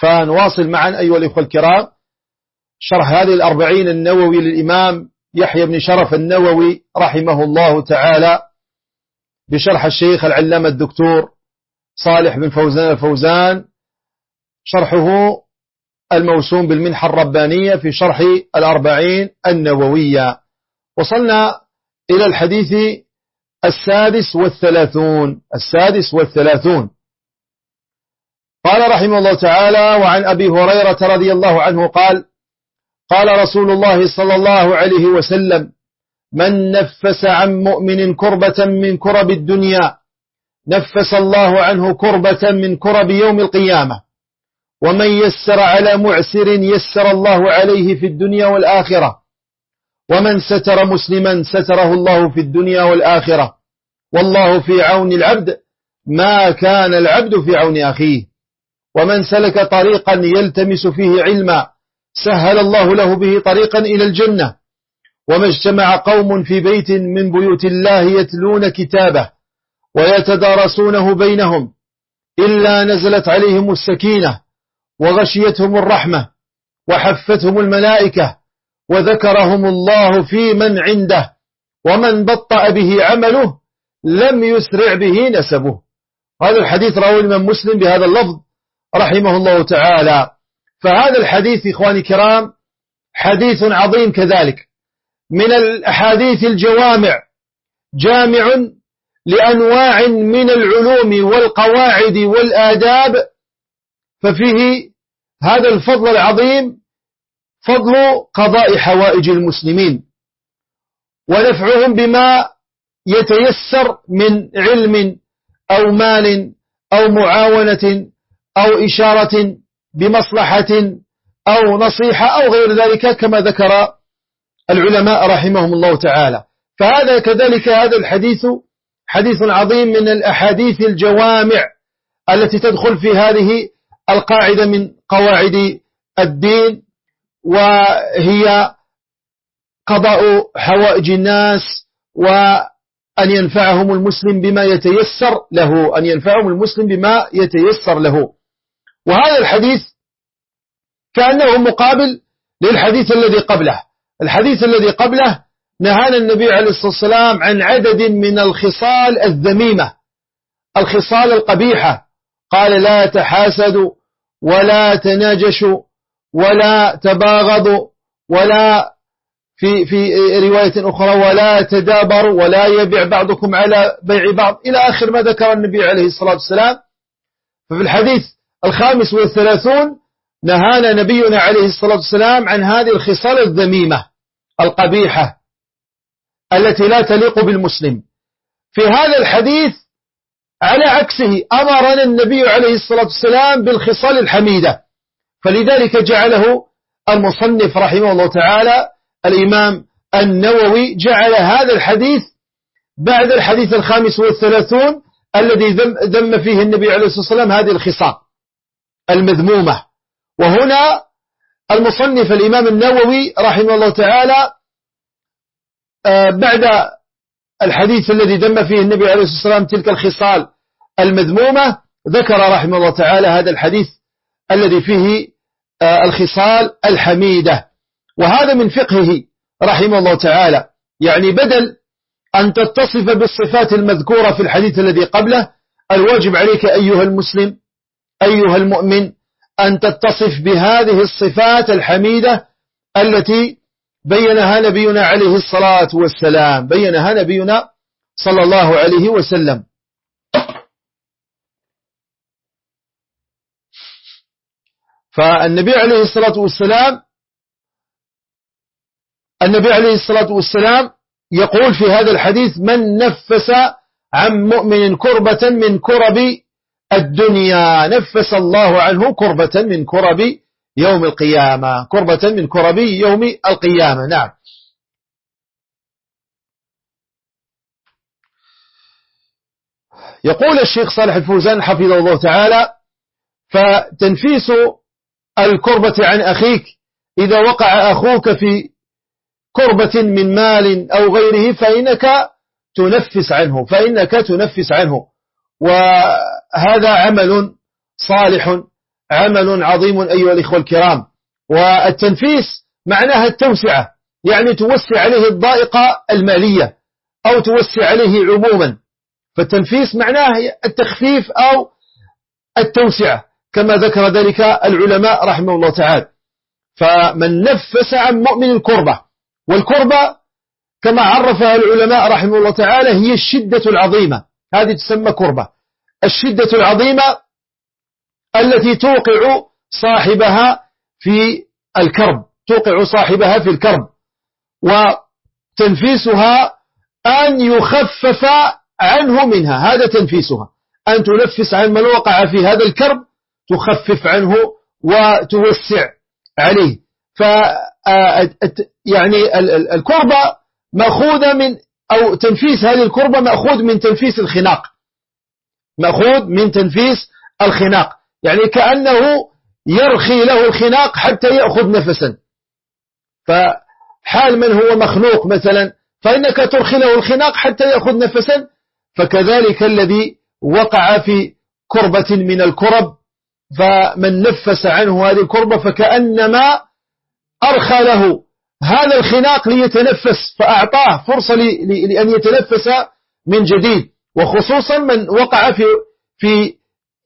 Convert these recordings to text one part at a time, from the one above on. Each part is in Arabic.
فنواصل معا أيها الإخوة الكرام. شرح هذه الأربعين النووي للإمام يحيى بن شرف النووي رحمه الله تعالى بشرح الشيخ العلامة الدكتور صالح بن فوزان الفوزان. شرحه الموسوم بالمنحة الربانية في شرح الأربعين النووية. وصلنا إلى الحديث السادس والثلاثون. السادس والثلاثون. قال رحمه الله تعالى وعن أبي هريرة رضي الله عنه قال قال رسول الله صلى الله عليه وسلم من نفس عن مؤمن كربة من كرب الدنيا نفس الله عنه كربة من كرب يوم القيامة. ومن يسر على معسر يسر الله عليه في الدنيا والآخرة. ومن ستر مسلما ستره الله في الدنيا والآخرة. والله في عون العبد ما كان العبد في عون أخيه. ومن سلك طريقا يلتمس فيه علما سهل الله له به طريقا إلى الجنة. وما اجتمع قوم في بيت من بيوت الله يتلون كتابه ويتدارسونه بينهم إلا نزلت عليهم السكينة وغشيتهم الرحمة وحفتهم الملائكة وذكرهم الله في من عنده ومن بطأ به عمله لم يسرع به نسبه. هذا الحديث رواه الإمام مسلم بهذا اللفظ. رحمه الله تعالى. فهذا الحديث إخواني الكرام حديث عظيم كذلك. من الأحاديث الجوامع جامع لأنواع من العلوم والقواعد والآداب ففيه هذا الفضل العظيم فضل قضاء حوائج المسلمين. ونفعهم بما يتيسر من علم أو مال أو معاونة أو إشارة بمصلحة أو نصيحة أو غير ذلك كما ذكر العلماء رحمهم الله تعالى. فهذا كذلك هذا الحديث حديث عظيم من الأحاديث الجوامع التي تدخل في هذه القاعدة من قواعد الدين وهي قضاء حوائج الناس وأن ينفعهم المسلم بما يتيسر له أن ينفعهم المسلم بما يتيسر له. وهذا الحديث كأنه مقابل للحديث الذي قبله. الحديث الذي قبله نهانا النبي عليه الصلاة والسلام عن عدد من الخصال الذميمة الخصال القبيحة. قال لا تحاسدوا ولا تناجشوا ولا تباغضوا ولا في في رواية أخرى ولا تدابروا ولا يبيع بعضكم على بيع بعض. إلى آخر ما ذكر النبي عليه الصلاة والسلام. ففي الحديث الخامس والثلاثون نهانا نبينا عليه الصلاة والسلام عن هذه الخصال الذميمة القبيحة التي لا تليق بالمسلم. في هذا الحديث على عكسه أمرنا النبي عليه الصلاة والسلام بالخصال الحميدة. فلذلك جعله المصنف رحمه الله تعالى الإمام النووي جعل هذا الحديث بعد الحديث الخامس والثلاثون الذي ذم فيه النبي عليه الصلاة والسلام هذه الخصال. المذمومة. وهنا المصنف الإمام النووي رحمه الله تعالى آه، بعد الحديث الذي دم فيه النبي عليه الصلاة والسلام تلك الخصال المذمومة ذكر رحمه الله تعالى هذا الحديث الذي فيه آه، الخصال الحميدة. وهذا من فقهه رحمه الله تعالى. يعني بدل أن تتصف بالصفات المذكورة في الحديث الذي قبله الواجب عليك أيها المسلم أيها المؤمن أن تتصف بهذه الصفات الحميدة التي بينها نبينا عليه الصلاة والسلام بينها نبينا صلى الله عليه وسلم. فالنبي عليه الصلاة والسلام النبي عليه الصلاة والسلام يقول في هذا الحديث من نفس عن مؤمن كربة من كرب الدنيا نفس الله عنه كربة من كرب يوم القيامة. كربة من كربي يوم القيامة. نعم. يقول الشيخ صالح الفوزان حفظه الله تعالى فتنفيس الكربة عن أخيك إذا وقع أخوك في كربة من مال أو غيره فإنك تنفس عنه فإنك تنفس عنه. وهذا عمل صالح عمل عظيم أيها الإخوة الكرام. والتنفيس معناها التوسعة يعني توسع عليه الضائقة المالية أو توسع عليه عموما. فالتنفيس معناه التخفيف أو التوسعة كما ذكر ذلك العلماء رحمه الله تعالى. فمن نفس عن مؤمن الكربة والكربة كما عرفها العلماء رحمه الله تعالى هي الشدة العظيمة. هذه تسمى كربة. الشدة العظيمة التي توقع صاحبها في الكرب توقع صاحبها في الكرب. وتنفيسها أن يخفف عنه منها هذا تنفيسها. أن تنفس عن من وقع في هذا الكرب تخفف عنه وتوسع عليه. ف يعني الكربة مأخوذة من أو تنفيس هذه الكربة مأخوذ من تنفيس الخناق. مأخوذ من تنفيس الخناق. يعني كأنه يرخي له الخناق حتى يأخذ نفسا. فحال من هو مخنوق مثلا فإنك ترخي له الخناق حتى يأخذ نفسا. فكذلك الذي وقع في كربة من الكرب فمن نفس عنه هذه الكربة فكأنما أرخى له. هذا الخناق ليتنفس فأعطاه فرصة لأن يتنفس من جديد. وخصوصا من وقع في في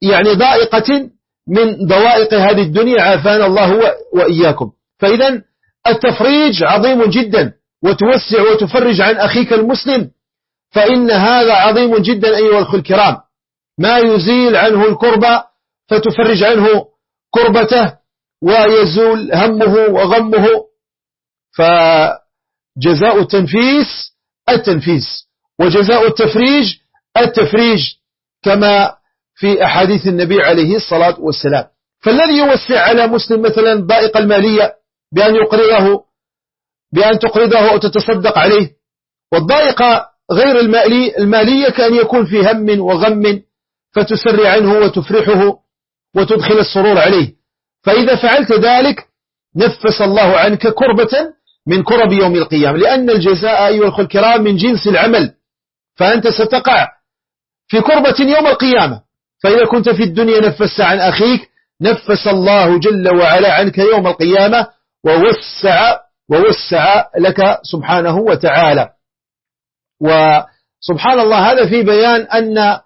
يعني ضائقة من ضوائق هذه الدنيا عافانا الله وإياكم. فإذا التفريج عظيم جدا وتوسع وتفرج عن أخيك المسلم. فإن هذا عظيم جدا أيها الأخوة الكرام. ما يزيل عنه الكربة فتفرج عنه كربته ويزول همه وغمه. فجزاء التنفيس التنفيس وجزاء التفريج التفريج كما في أحاديث النبي عليه الصلاة والسلام. فالذي يوسع على مسلم مثلا ضائق المالية بأن يقرضه بأن تقرضه أو تتصدق عليه والضائقة غير المالي المالية كأن يكون في هم وغم فتسري عنه وتفرحه وتدخل السرور عليه. فإذا فعلت ذلك نفس الله عنك كربة من كرب يوم القيامة. لأن الجزاء أيها الكرام من جنس العمل. فأنت ستقع في كربة يوم القيامة. فإذا كنت في الدنيا نفس عن أخيك نفس الله جل وعلا عنك يوم القيامة ووسع ووسع لك سبحانه وتعالى. وسبحان الله هذا في بيان أن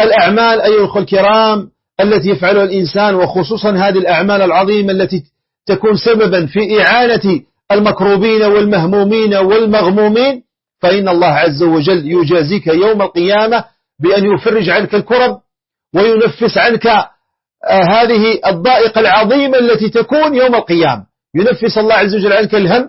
الأعمال أيها الكرام التي يفعلها الإنسان وخصوصا هذه الأعمال العظيمة التي تكون سببا في إعانة المكروبين والمهمومين والمغمومين فإن الله عز وجل يجازيك يوم القيامة بأن يفرج عنك الكرب وينفس عنك آه، هذه الضائقة العظيمة التي تكون يوم القيامة. ينفس الله عز وجل عنك الهم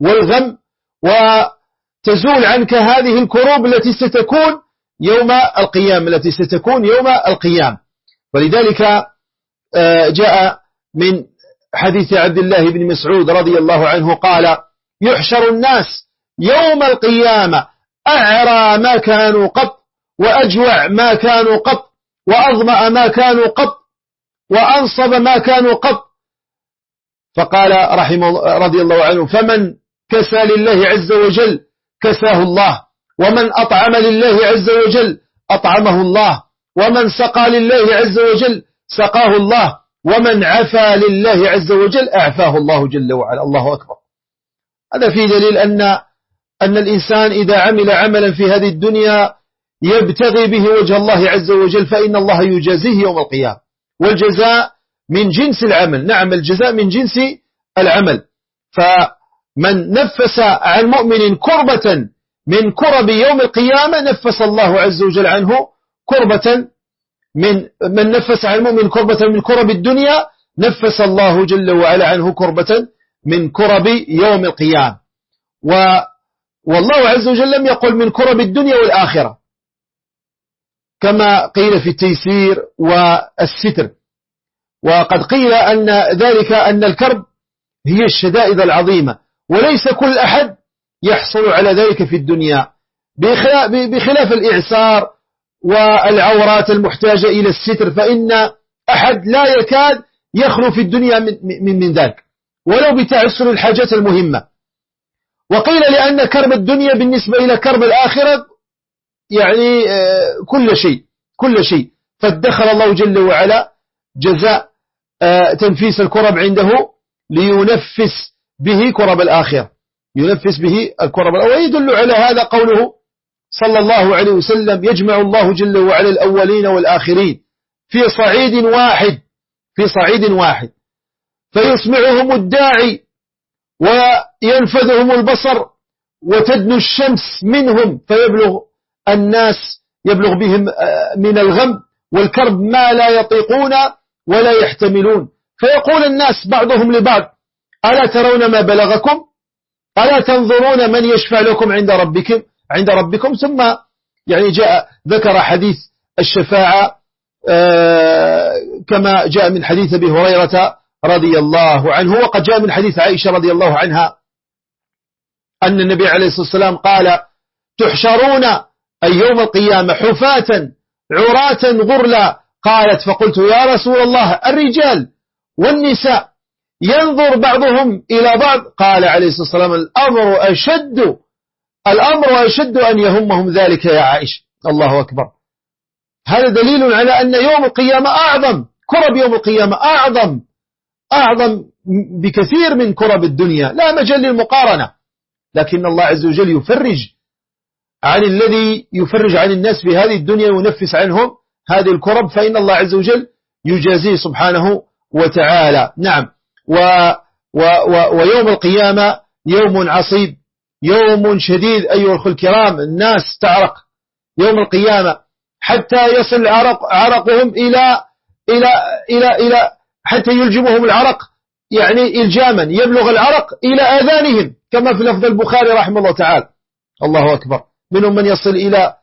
والغم وتزول عنك هذه الكروب التي ستكون يوم القيامة التي ستكون يوم القيامة. ولذلك آه، جاء من حديث عبد الله بن مسعود رضي الله عنه قال يحشر الناس يوم القيامة أعرى ما كانوا قط وأجوع ما كانوا قط وأظمأ ما كانوا قط وأنصب ما كانوا قط. فقال رحمه رضي الله عنه فمن كسى لله عز وجل كساه الله ومن أطعم لله عز وجل أطعمه الله ومن سقى لله عز وجل سقاه الله. ومن عفى لله عز وجل أعفاه الله جل وعلا. الله أكبر. هذا في دليل أن أن الإنسان إذا عمل عملا في هذه الدنيا يبتغي به وجه الله عز وجل فإن الله يجازيه يوم القيامة. والجزاء من جنس العمل. نعم الجزاء من جنس العمل. فمن نفس عن مؤمن كربة من كرب يوم القيامة نفس الله عز وجل عنه كربة من من نفس عن المؤمن كربة من كرب الدنيا نفس الله جل وعلا عنه كربة من كرب يوم القيامة. و والله عز وجل لم يقل من كرب الدنيا والآخرة. كما قيل في التيسير والستر. وقد قيل أن ذلك أن الكرب هي الشدائد العظيمة وليس كل أحد يحصل على ذلك في الدنيا. بخلاف الإعسار والعورات المحتاجة إلى الستر فإن أحد لا يكاد يخلو في الدنيا من, من, من ذلك ولو بتعسر الحاجات المهمة. وقيل لأن كرب الدنيا بالنسبة إلى كرب الآخرة يعني آه، كل شيء كل شيء. فادخل الله جل وعلا جزاء آه، تنفيس الكرب عنده لينفس به كرب الآخرة. ينفس به الكرب ويدل على هذا قوله صلى الله عليه وسلم يجمع الله جل وعلا الأولين والآخرين في صعيد واحد في صعيد واحد. فيسمعهم الداعي وينفذهم البصر وتدنو الشمس منهم فيبلغ الناس يبلغ بهم آه، من الغم والكرب ما لا يطيقون ولا يحتملون. فيقول الناس بعضهم لبعض ألا ترون ما بلغكم؟ ألا تنظرون من يشفع لكم عند ربكم؟ عند ربكم. ثم يعني جاء ذكر حديث الشفاعة آه، كما جاء من حديث أبي هريرة رضي الله عنه. وقد جاء من حديث عائشة رضي الله عنها أن النبي عليه الصلاة والسلام قال تحشرون أي يوم القيامة حفاة عراة غرلا؟ قالت فقلت يا رسول الله الرجال والنساء ينظر بعضهم إلى بعض؟ قال عليه الصلاة والسلام الأمر أشد الأمر أشد أن يهمهم ذلك يا عائشة. الله أكبر. هذا دليل على أن يوم القيامة أعظم كرب يوم القيامة أعظم أعظم بكثير من كرب الدنيا. لا مجال للمقارنة. لكن الله عز وجل يفرج عن الذي يفرج عن الناس في هذه الدنيا وينفس عنهم هذه الكرب. فإن الله عز وجل يجازيه سبحانه وتعالى. نعم. و و و ويوم القيامة يوم عصيب. يوم شديد أيها الكرام الناس تعرق يوم القيامة حتى يصل عرق عرقهم إلى إلى إلى إلى حتى يلجمهم العرق يعني إلجاما يبلغ العرق إلى آذانهم كما في لفظ البخاري رحمه الله تعالى. الله أكبر. منهم من يصل إلى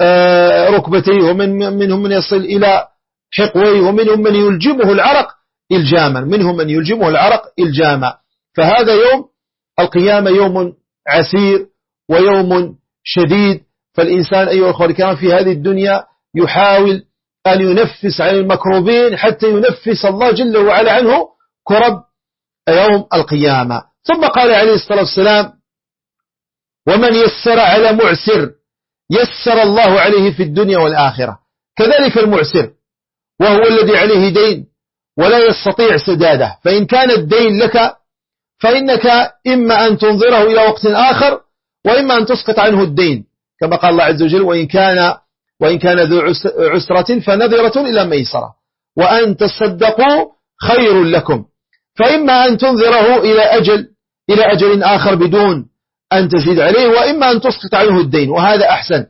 آه، ركبتيه ومنهم من يصل إلى حقويه ومنهم من يلجمه العرق إلجاما منهم من يلجمه العرق إلجاما. فهذا يوم القيامة يوم عسير ويوم شديد. فالإنسان أيها الأخوة الكرام في هذه الدنيا يحاول أن ينفس عن المكروبين حتى ينفس الله جل وعلا عنه كرب يوم القيامة. ثم قال عليه الصلاة والسلام ومن يسر على معسر يسر الله عليه في الدنيا والآخرة. كذلك المعسر وهو الذي عليه دين ولا يستطيع سداده. فإن كان الدين لك فإنك إما أن تنظره إلى وقت آخر وإما أن تسقط عنه الدين. كما قال الله عز وجل وإن كان وإن كان ذو عسرة فنظرة إلى ميسرة. وأن تصدقوا خير لكم. فإما أن تنظره إلى أجل إلى أجل آخر بدون أن تزيد عليه وإما أن تسقط عنه الدين وهذا أحسن.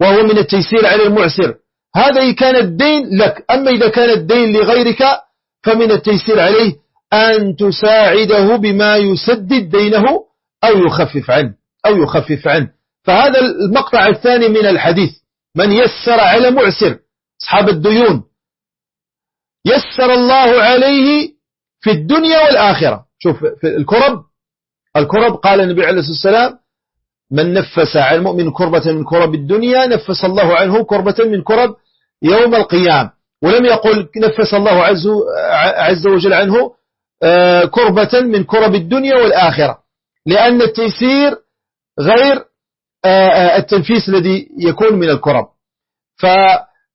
وهو من التيسير على المعسر. هذا إذا كان الدين لك. أما إذا كان الدين لغيرك فمن التيسير عليه أن تساعده بما يسدد دينه أو يخفف عنه أو يخفف عنه. فهذا المقطع الثاني من الحديث. من يسر على معسر أصحاب الديون. يسر الله عليه في الدنيا والآخرة. شوف في الكرب الكرب قال النبي عليه الصلاة والسلام من نفس على المؤمن كربة من كرب الدنيا نفس الله عنه كربة من كرب يوم القيام ولم يقل نفس الله عز, وجل عنه كربة من كرب الدنيا والآخرة. لأن التيسير غير آه، آه، التنفيس الذي يكون من الكرب.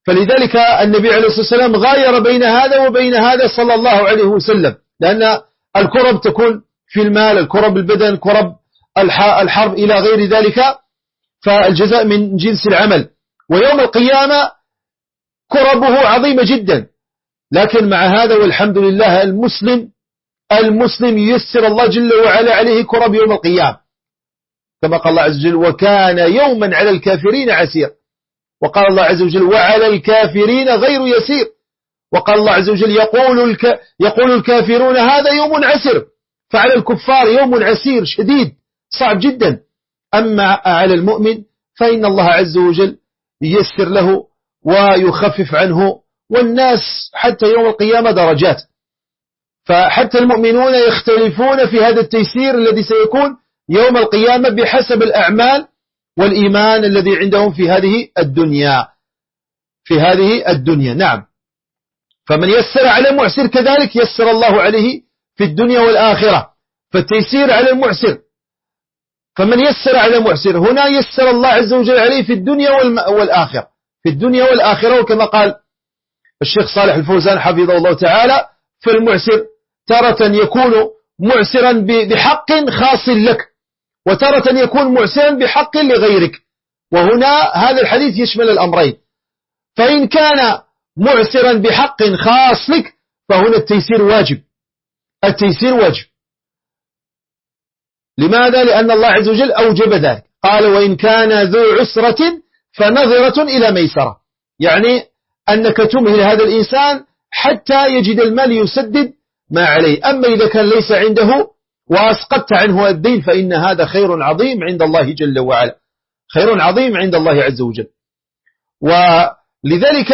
فلذلك النبي عليه الصلاة والسلام غاير بين هذا وبين هذا صلى الله عليه وسلم. لأن الكرب تكون في المال الكرب البدن كرب الحرب إلى غير ذلك. فالجزاء من جنس العمل. ويوم القيامة كربه عظيمة جدا. لكن مع هذا والحمد لله المسلم المسلم ييسر الله جل وعلا عليه كرب يوم القيامة. كما قال الله عز وجل وكان يوما على الكافرين عسير. وقال الله عز وجل وعلى الكافرين غير يسير. وقال الله عز وجل يقول, الك يقول الكافرون هذا يوم عسر فعلى الكفار يوم عسير شديد صعب جدا. أما على المؤمن فإن الله عز وجل ييسر له ويخفف عنه والناس حتى يوم القيامة درجات. فحتى المؤمنون يختلفون في هذا التيسير الذي سيكون يوم القيامة بحسب الأعمال والإيمان الذي عندهم في هذه الدنيا. في هذه الدنيا. نعم. فمن يسر على المعسر كذلك يسر الله عليه في الدنيا والآخرة. فالتيسير على المعسر. فمن يسر على المعسر هنا يسر الله عز وجل عليه في الدنيا والآخرة. في الدنيا والآخرة وكما قال الشيخ صالح الفوزان حفظه الله تعالى فالمعسر تارة يكون معسرا بحق خاص لك وتارة يكون معسرا بحق لغيرك. وهنا هذا الحديث يشمل الأمرين. فإن كان معسرا بحق خاص لك فهنا التيسير واجب. التيسير واجب. لماذا؟ لأن الله عز وجل أوجب ذلك. قال وإن كان ذو عسرة فنظرة إلى ميسرة. يعني أنك تمهل هذا الإنسان حتى يجد المال يسدد ما عليه. أما إذا كان ليس عنده وأسقطت عنه الدين فإن هذا خير عظيم عند الله جل وعلا. خير عظيم عند الله عز وجل. ولذلك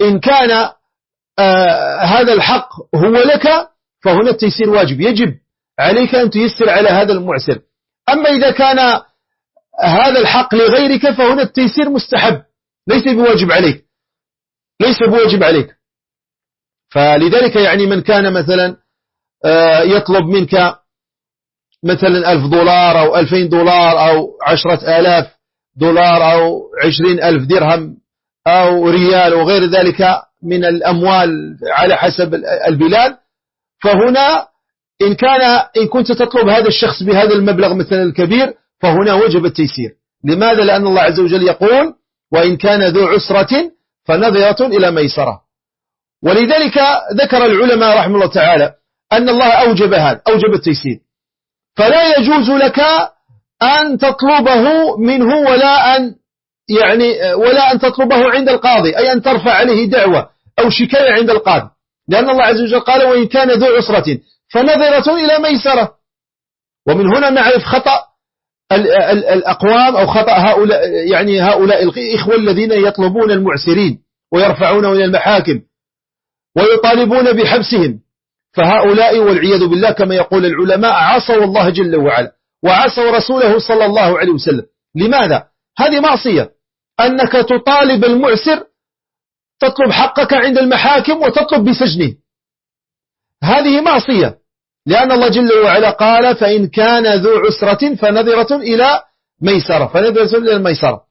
إن كان آه هذا الحق هو لك فهنا التيسير واجب. يجب عليك أن تيسر على هذا المعسر. أما إذا كان هذا الحق لغيرك فهنا التيسير مستحب. ليس بواجب عليك. ليس بواجب عليك. فلذلك يعني من كان مثلا آه، يطلب منك مثلا ألف دولار أو ألفين دولار أو عشرة آلاف دولار أو عشرين ألف درهم أو ريال وغير ذلك من الأموال على حسب البلاد. فهنا إن كان إن كنت تطلب هذا الشخص بهذا المبلغ مثلا الكبير فهنا وجب التيسير. لماذا؟ لأن الله عز وجل يقول وإن كان ذو عسرة فنظرة إلى ميسرة. ولذلك ذكر العلماء رحمه الله تعالى أن الله أوجب هذا أوجب التيسير. فلا يجوز لك أن تطلبه منه ولا أن يعني ولا أن تطلبه عند القاضي أي أن ترفع عليه دعوة أو شكاية عند القاضي. لأن الله عز وجل قال وإن كان ذو عسرة فنظرة إلى ميسرة. ومن هنا نعرف خطأ الأقوام أو خطأ هؤلاء يعني هؤلاء الإخوة الذين يطلبون المعسرين ويرفعونه إلى المحاكم. ويطالبون بحبسهم. فهؤلاء والعياذ بالله كما يقول العلماء عصوا الله جل وعلا وعصوا رسوله صلى الله عليه وسلم. لماذا؟ هذه معصية. أنك تطالب المعسر تطلب حقك عند المحاكم وتطلب بسجنه. هذه معصية. لأن الله جل وعلا قال فإن كان ذو عسرة فنظرة إلى ميسرة. فنظرة إلى الميسرة.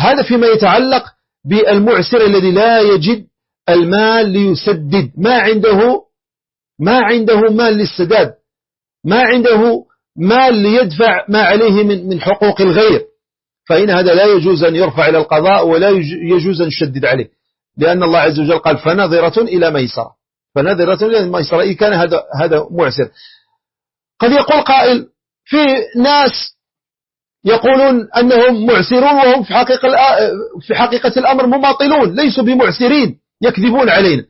هذا فيما يتعلق بالمعسر الذي لا يجد المال ليسدد. ما عنده ما عنده مال للسداد. ما عنده مال ليدفع ما عليه من من حقوق الغير. فإن هذا لا يجوز أن يرفع إلى القضاء ولا يجوز أن يشدد عليه. لأن الله عز وجل قال فنظرة إلى ميسرة. فنظرة إلى ميسرة إن كان هذا هذا معسر. قد يقول قائل في ناس يقولون أنهم معسرون وهم في حقيقة في حقيقة الأمر مماطلون ليسوا بمعسرين. يكذبون علينا.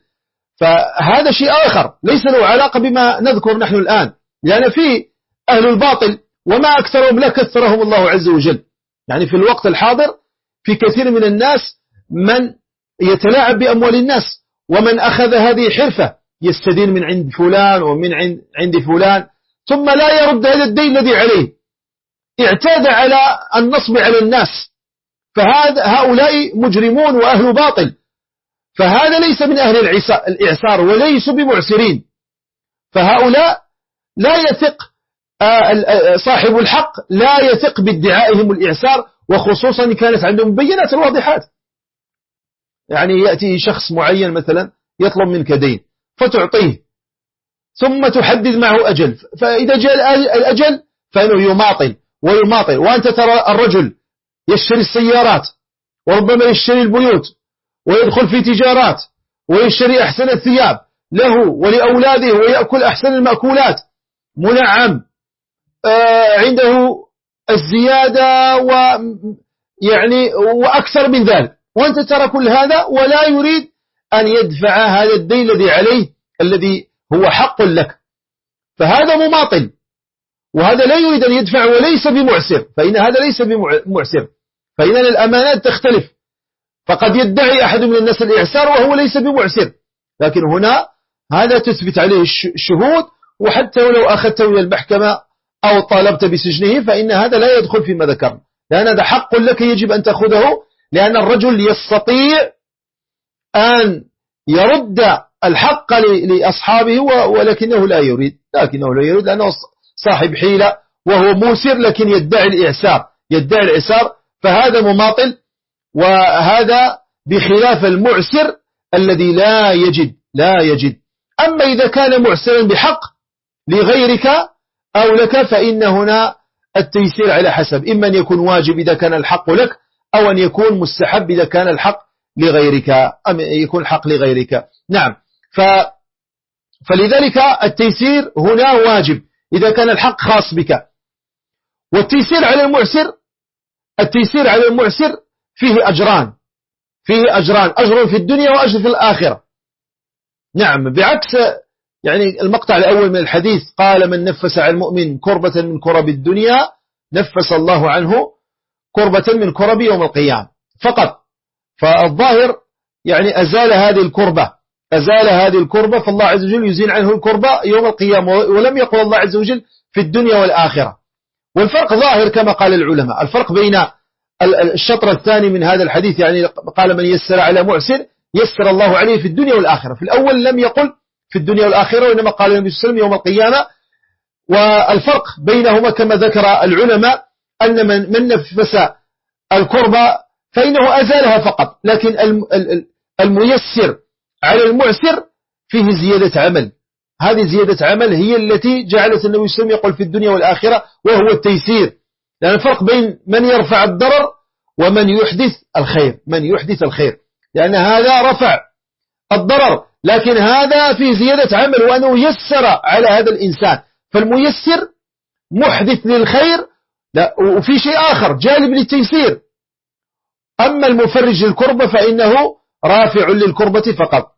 فهذا شيء آخر ليس له علاقة بما نذكر نحن الآن. لأن في أهل الباطل وما أكثرهم لا كثرهم الله عز وجل. يعني في الوقت الحاضر في كثير من الناس من يتلاعب بأموال الناس ومن أخذ هذه حرفة. يستدين من عند فلان ومن عند, عند فلان ثم لا يرد هذا الدين الذي عليه. اعتاد على النصب على الناس. فهذا هؤلاء مجرمون وأهل باطل. فهذا ليس من أهل الإعسار وليسوا بمعسرين. فهؤلاء لا يثق آه، آه، صاحب الحق لا يثق بادعائهم الإعسار وخصوصا كانت عندهم بينات واضحات. يعني يأتي شخص معين مثلا يطلب منك دين فتعطيه ثم تحدد معه أجل. فإذا جاء الأجل فإنه يماطل ويماطل وأنت ترى الرجل يشتري السيارات وربما يشتري البيوت ويدخل في تجارات ويشتري أحسن الثياب له ولأولاده ويأكل أحسن المأكولات. منعم. آه، عنده الزيادة ويعني وأكثر من ذلك. وأنت ترى كل هذا ولا يريد أن يدفع هذا الدين الذي عليه الذي هو حق لك. فهذا مماطل. وهذا لا يريد أن يدفع وليس بمعسر. فإن هذا ليس بمعسر. فإن الأمانات تختلف. فقد يدعي أحد من الناس الإعسار وهو ليس بمعسر. لكن هنا هذا تثبت عليه الشهود وحتى ولو أخذته إلى المحكمة أو طالبت بسجنه فإن هذا لا يدخل فيما ذكرنا. لأن هذا حق لك يجب أن تأخذه لأن الرجل يستطيع أن يرد الحق لأصحابه ولكنه لا يريد. لكنه لا يريد لأنه صاحب حيلة وهو موسر لكن يدعي الإعسار. يدعي الإعسار فهذا مماطل وهذا بخلاف المعسر الذي لا يجد لا يجد. أما إذا كان معسرا بحق لغيرك أو لك فإن هنا التيسير على حسب. إما أن يكون واجب إذا كان الحق لك أو أن يكون مستحب إذا كان الحق لغيرك أم يكون الحق لغيرك. نعم. ف فلذلك التيسير هنا واجب إذا كان الحق خاص بك. والتيسير على المعسر التيسير على المعسر فيه أجران فيه أجران أجر في الدنيا وأجر في الآخرة. نعم بعكس يعني المقطع الأول من الحديث قال من نفس على المؤمن كربة من كرب الدنيا نفس الله عنه كربة من كرب يوم القيامة. فقط فالظاهر يعني أزال هذه الكربة أزال هذه الكربة فالله عز وجل يزين عنه الكربة يوم القيامة ولم يقل الله عز وجل في الدنيا والآخرة. والفرق ظاهر كما قال العلماء الفرق بين الشطر الثاني من هذا الحديث يعني قال من يسر على معسر يسر الله عليه في الدنيا والآخرة. في الأول لم يقل في الدنيا والآخرة وإنما قال النبي صلى الله عليه وسلم يوم القيامة. والفرق بينهما كما ذكر العلماء أن من, من نفس الكربة فإنه أزالها فقط. لكن الميسر على المعسر فيه زيادة عمل. هذه زيادة عمل هي التي جعلت النبي صلى الله عليه وسلم يقول في الدنيا والآخرة وهو التيسير. لأن الفرق بين من يرفع الضرر ومن يحدث الخير من يحدث الخير. لأن هذا رفع الضرر لكن هذا في زيادة عمل وأنه يسر على هذا الإنسان. فالميسر محدث للخير لا وفي شيء آخر جالب للتيسير. أما المفرج للكربة فإنه رافع للكربة فقط.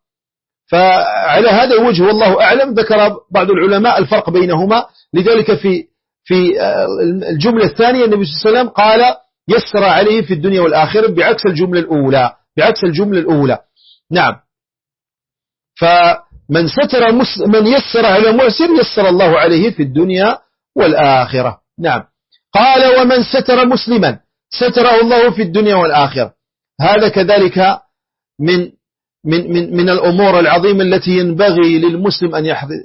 فعلى هذا الوجه والله أعلم ذكر بعض العلماء الفرق بينهما. لذلك في في الجملة الثانية النبي صلى الله عليه وسلم قال يسر عليه في الدنيا والآخرة بعكس الجملة الأولى بعكس الجملة الأولى. نعم. فمن ستر من يسر على معسر يسر الله عليه في الدنيا والآخرة. نعم. قال ومن ستر مسلما ستره الله في الدنيا والآخرة. هذا كذلك من من من من الأمور العظيمة التي ينبغي للمسلم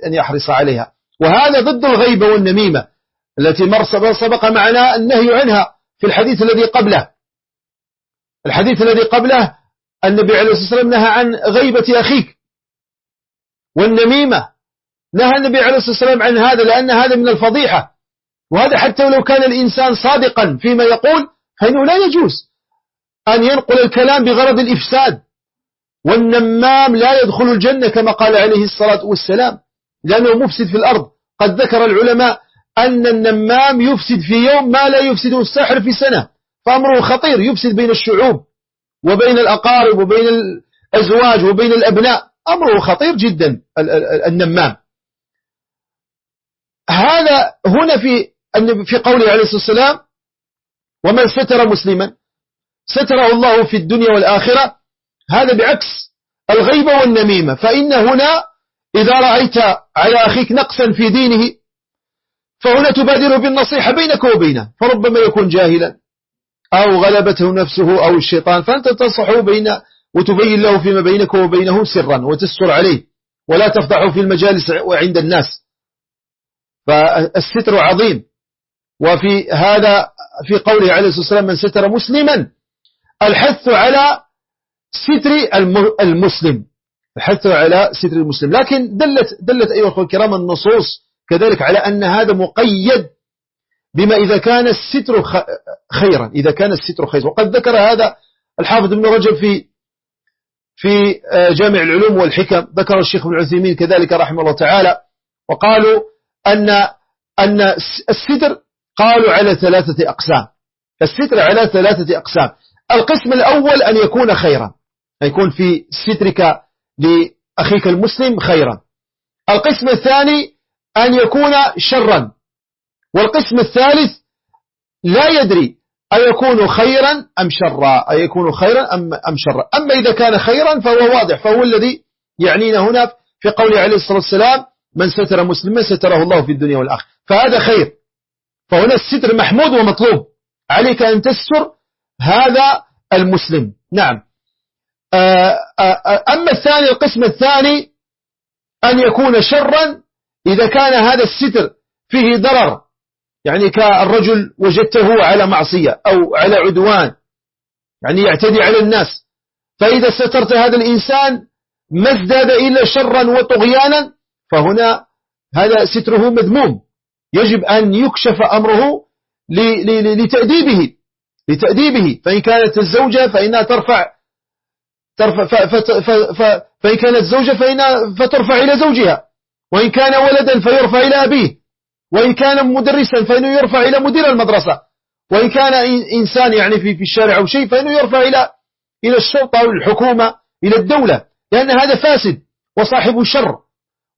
أن يحرص عليها. وهذا ضد الغيبة والنميمة. التي مر سبق معنا النهي عنها في الحديث الذي قبله. الحديث الذي قبله النبي عليه الصلاة والسلام نهى عن غيبة أخيك. والنميمة. نهى النبي عليه الصلاة والسلام عن هذا لأن هذا من الفضيحة. وهذا حتى ولو كان الإنسان صادقا فيما يقول فإنه لا يجوز أن ينقل الكلام بغرض الإفساد. والنمام لا يدخل الجنة كما قال عليه الصلاة والسلام لأنه مفسد في الأرض. قد ذكر العلماء أن النمام يفسد في يوم ما لا يفسده الساحر في سنة فأمره خطير يفسد بين الشعوب وبين الأقارب وبين الأزواج وبين الأبناء أمره خطير جدا النمام. هذا هنا في في قوله عليه الصلاة والسلام ومن ستر مسلما ستره الله في الدنيا والآخرة هذا بعكس الغيبة والنميمة فإن هنا إذا رأيت على أخيك نقصا في دينه فهنا تبادر بالنصيحة بينك وبينه فربما يكون جاهلا أو غلبته نفسه أو الشيطان فأنت تنصحه بين وتبين له فيما بينك وبينه سرا وتستر عليه ولا تفضحه في المجالس وعند الناس. فالستر عظيم. وفي هذا في قوله عليه الصلاة والسلام من ستر مسلما الحث على ستر المسلم. الحث على ستر المسلم. لكن دلت دلت أيها الكرام النصوص كذلك على أن هذا مقيد بما إذا كان الستر خيرا إذا كان الستر خيرا. وقد ذكر هذا الحافظ ابن رجب في في آه، جامع العلوم والحكم. ذكر الشيخ ابن عثيمين كذلك رحمه الله تعالى. وقالوا أن أن الستر قالوا على ثلاثة أقسام. الستر على ثلاثة أقسام. القسم الأول أن يكون خيرا. يكون في سترك لأخيك المسلم خيرا. القسم الثاني أن يكون شرا. والقسم الثالث لا يدري أيكون خيرا أم شرا أيكون خيرا أم, أم شرا. أما إذا كان خيرا فهو واضح فهو الذي يعنينا هنا في قوله عليه الصلاة والسلام من ستر مسلما ستره الله في الدنيا والآخرة. فهذا خير. فهنا الستر محمود ومطلوب. عليك أن تستر هذا المسلم. نعم. آه، آه، آه، أما الثاني القسم الثاني أن يكون شرا إذا كان هذا الستر فيه ضرر يعني كالرجل وجدته على معصية أو على عدوان يعني يعتدي على الناس فإذا سترت هذا الإنسان ما ازداد إلا شرا وطغيانا فهنا هذا ستره مذموم. يجب أن يكشف أمره لتأديبه لتأديبه. فإن كانت الزوجة فإنها ترفع ترفع فإن كانت زوجة فإنها فترفع إلى زوجها. وإن كان ولدا فيرفع إلى أبيه وإن كان مدرسا فإنه يرفع إلى مدير المدرسة وإن كان إنسان يعني في في الشارع أو شيء فإنه يرفع إلى إلى الشرطة أو الحكومة إلى الدولة لأن هذا فاسد وصاحب شر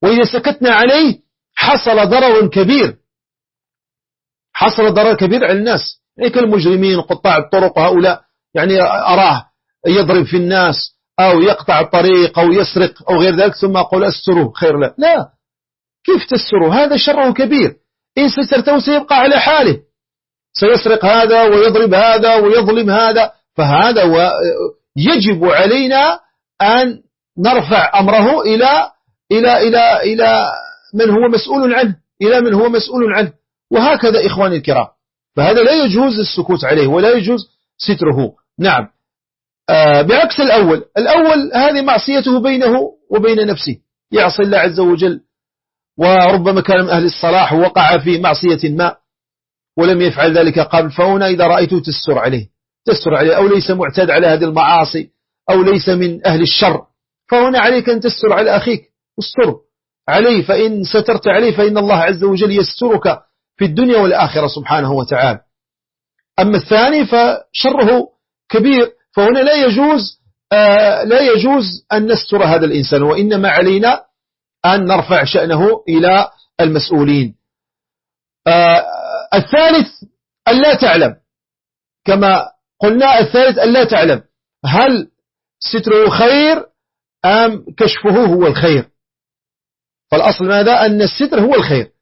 وإذا سكتنا عليه حصل ضرر كبير. حصل ضرر كبير على الناس. يعني كالمجرمين قطاع الطرق هؤلاء يعني أراه يضرب في الناس أو يقطع الطريق أو يسرق أو غير ذلك ثم أقول أستره خير له. لا. كيف تستره هذا شره كبير. إن سترته سيبقى على حاله. سيسرق هذا ويضرب هذا ويظلم هذا. فهذا يجب علينا أن نرفع أمره إلى إلى إلى إلى من هو مسؤول عنه. إلى من هو مسؤول عنه. وهكذا إخواني الكرام. فهذا لا يجوز السكوت عليه ولا يجوز ستره. نعم. آه بعكس الأول. الأول هذه معصيته بينه وبين نفسه. يعصي الله عز وجل وربما كان من أهل الصلاح ووقع في معصية ما ولم يفعل ذلك قبل فهنا إذا رأيته تستر عليه. تستر عليه أو ليس معتاد على هذه المعاصي أو ليس من أهل الشر. فهنا عليك أن تستر على أخيك. استر عليه فإن سترت عليه فإن الله عز وجل يسترك في الدنيا والآخرة سبحانه وتعالى. أما الثاني فشره كبير فهنا لا يجوز آه لا يجوز أن نستر هذا الإنسان وإنما علينا أن نرفع شأنه إلى المسؤولين. آه الثالث أن لا تعلم. كما قلنا الثالث أن لا تعلم. هل ستره خير أم كشفه هو الخير؟ فالأصل ماذا؟ أن الستر هو الخير.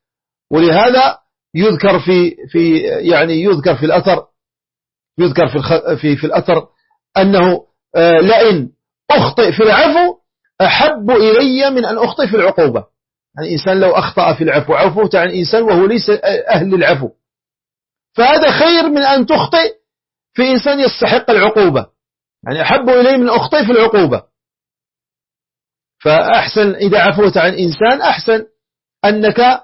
ولهذا يذكر في في يعني يذكر في الأثر يذكر في في في الأثر أنه آه، لئن أخطئ في العفو أحب إلي من أن أخطئ في العقوبة. يعني الإنسان لو أخطأ في العفو عفوت عن إنسان وهو ليس أهل للعفو. فهذا خير من أن تخطئ في إنسان يستحق العقوبة. يعني أحب إلي من أخطئ في العقوبة. فأحسن إذا عفوت عن إنسان أحسن أنك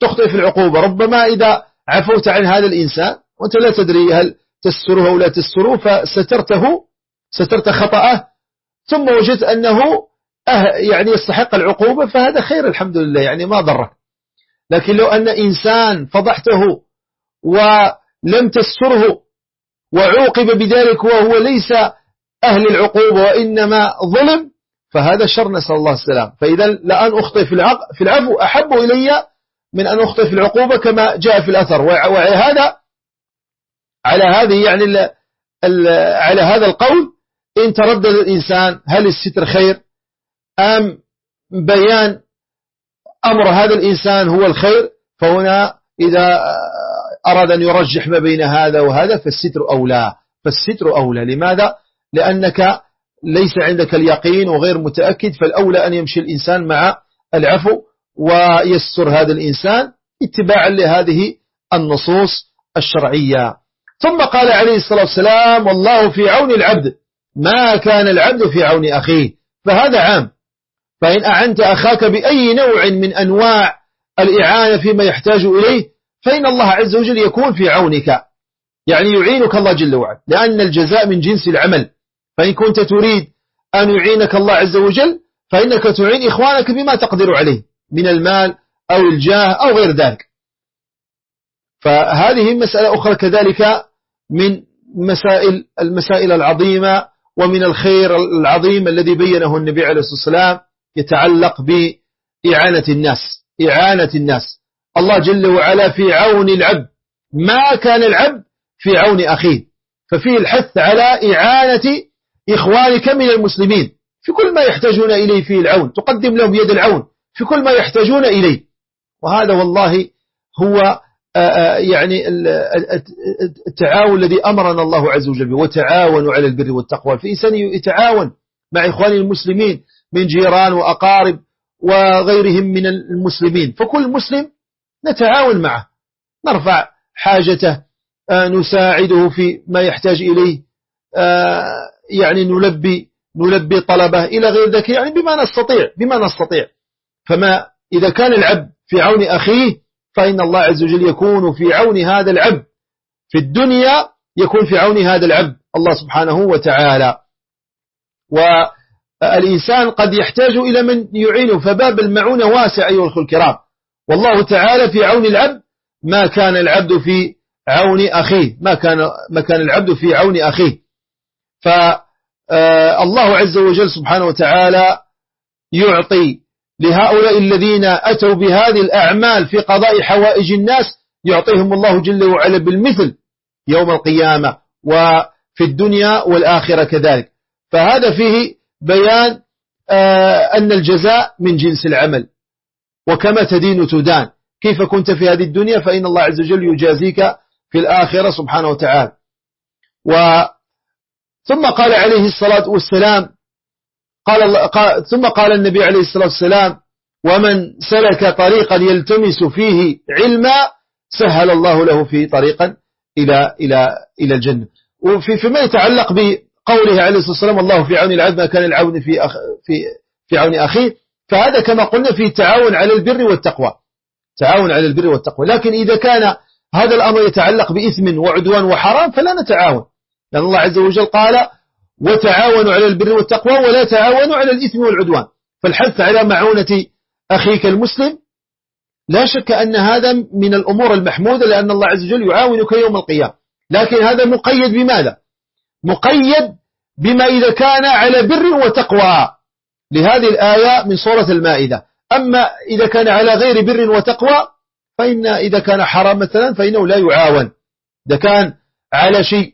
تخطئ في العقوبة. ربما إذا عفوت عن هذا الإنسان وأنت لا تدري هل تستره أو لا تستره فسترته سترت خطأه ثم وجدت أنه أه يعني يستحق العقوبة فهذا خير الحمد لله يعني ما ضرك. لكن لو أن إنسان فضحته ولم تستره وعوقب بذلك وهو ليس أهل العقوبة وإنما ظلم فهذا شر نسأل الله السلام. فإذا لأن أخطئ في العفو أحب إلي من أن أخطئ في العقوبة كما جاء في الأثر. وهذا على هذه يعني على هذا القول إن تردد الإنسان هل الستر خير أم بيان أمر هذا الإنسان هو الخير؟ فهنا إذا أراد أن يرجح ما بين هذا وهذا فالستر أولى. فالستر أولى. لماذا؟ لأنك ليس عندك اليقين وغير متأكد فالأولى أن يمشي الإنسان مع العفو ويستر هذا الإنسان اتباعا لهذه النصوص الشرعية. ثم قال عليه الصلاة والسلام والله في عون العبد ما كان العبد في عون أخيه. فهذا عام. فإن أعنت أخاك بأي نوع من أنواع الإعانة فيما يحتاج إليه فإن الله عز وجل يكون في عونك. يعني يعينك الله جل وعلا. لأن الجزاء من جنس العمل. فإن كنت تريد أن يعينك الله عز وجل فإنك تعين إخوانك بما تقدر عليه. من المال أو الجاه أو غير ذلك. فهذه مسألة أخرى كذلك من مسائل المسائل العظيمة ومن الخير العظيم الذي بينه النبي عليه الصلاة والسلام يتعلق بإعانة الناس إعانة الناس. الله جل وعلا في عون العبد ما كان العبد في عون أخيه. ففيه الحث على إعانة إخوانك من المسلمين. في كل ما يحتاجون إليه فيه العون تقدم لهم يد العون في كل ما يحتاجون إليه. وهذا والله هو يعني التعاون الذي أمرنا الله عز وجل به وتعاونوا على البر والتقوى. في إنسان يتعاون مع إخوانه المسلمين من جيران وأقارب وغيرهم من المسلمين. فكل مسلم نتعاون معه نرفع حاجته نساعده في ما يحتاج إليه يعني نلبي نلبي طلبه إلى غير ذلك يعني بما نستطيع بما نستطيع. فما إذا كان العبد في عون أخيه فإن الله عز وجل يكون في عون هذا العبد. في الدنيا يكون في عون هذا العبد الله سبحانه وتعالى. والإنسان قد يحتاج إلى من يعينه فباب المعونة واسع أيها الأخوة الكرام. والله تعالى في عون العبد ما كان العبد في عون أخيه ما كان, ما كان العبد في عون أخيه. فالله عز وجل سبحانه وتعالى يعطي لهؤلاء الذين أتوا بهذه الأعمال في قضاء حوائج الناس يعطيهم الله جل وعلا بالمثل يوم القيامة وفي الدنيا والآخرة كذلك. فهذا فيه بيان آه، أن الجزاء من جنس العمل. وكما تدين تدان. كيف كنت في هذه الدنيا؟ فإن الله عز وجل يجازيك في الآخرة سبحانه وتعالى. و ثم قال عليه الصلاة والسلام قال, ثم قال النبي عليه الصلاة والسلام ومن سلك طريقا يلتمس فيه علما سهل الله له فيه طريقا إلى إلى إلى الجنة. وفي فيما يتعلق بقوله عليه الصلاة والسلام الله في عون العبد ما كان العون في أخ في في عون أخيه. فهذا كما قلنا في تعاون على البر والتقوى. تعاون على البر والتقوى. لكن إذا كان هذا الأمر يتعلق بإثم وعدوان وحرام فلا نتعاون. لأن الله عز وجل قال وتعاونوا على البر والتقوى ولا تعاونوا على الإثم والعدوان. فالحث على معونة أخيك المسلم لا شك أن هذا من الأمور المحمودة لأن الله عز وجل يعاونك يوم القيامة. لكن هذا مقيد بماذا؟ مقيد بما إذا كان على بر وتقوى. لهذه الآية من سورة المائدة. أما إذا كان على غير بر وتقوى فإن إذا كان حرام مثلا فإنه لا يعاون. إذا كان على شيء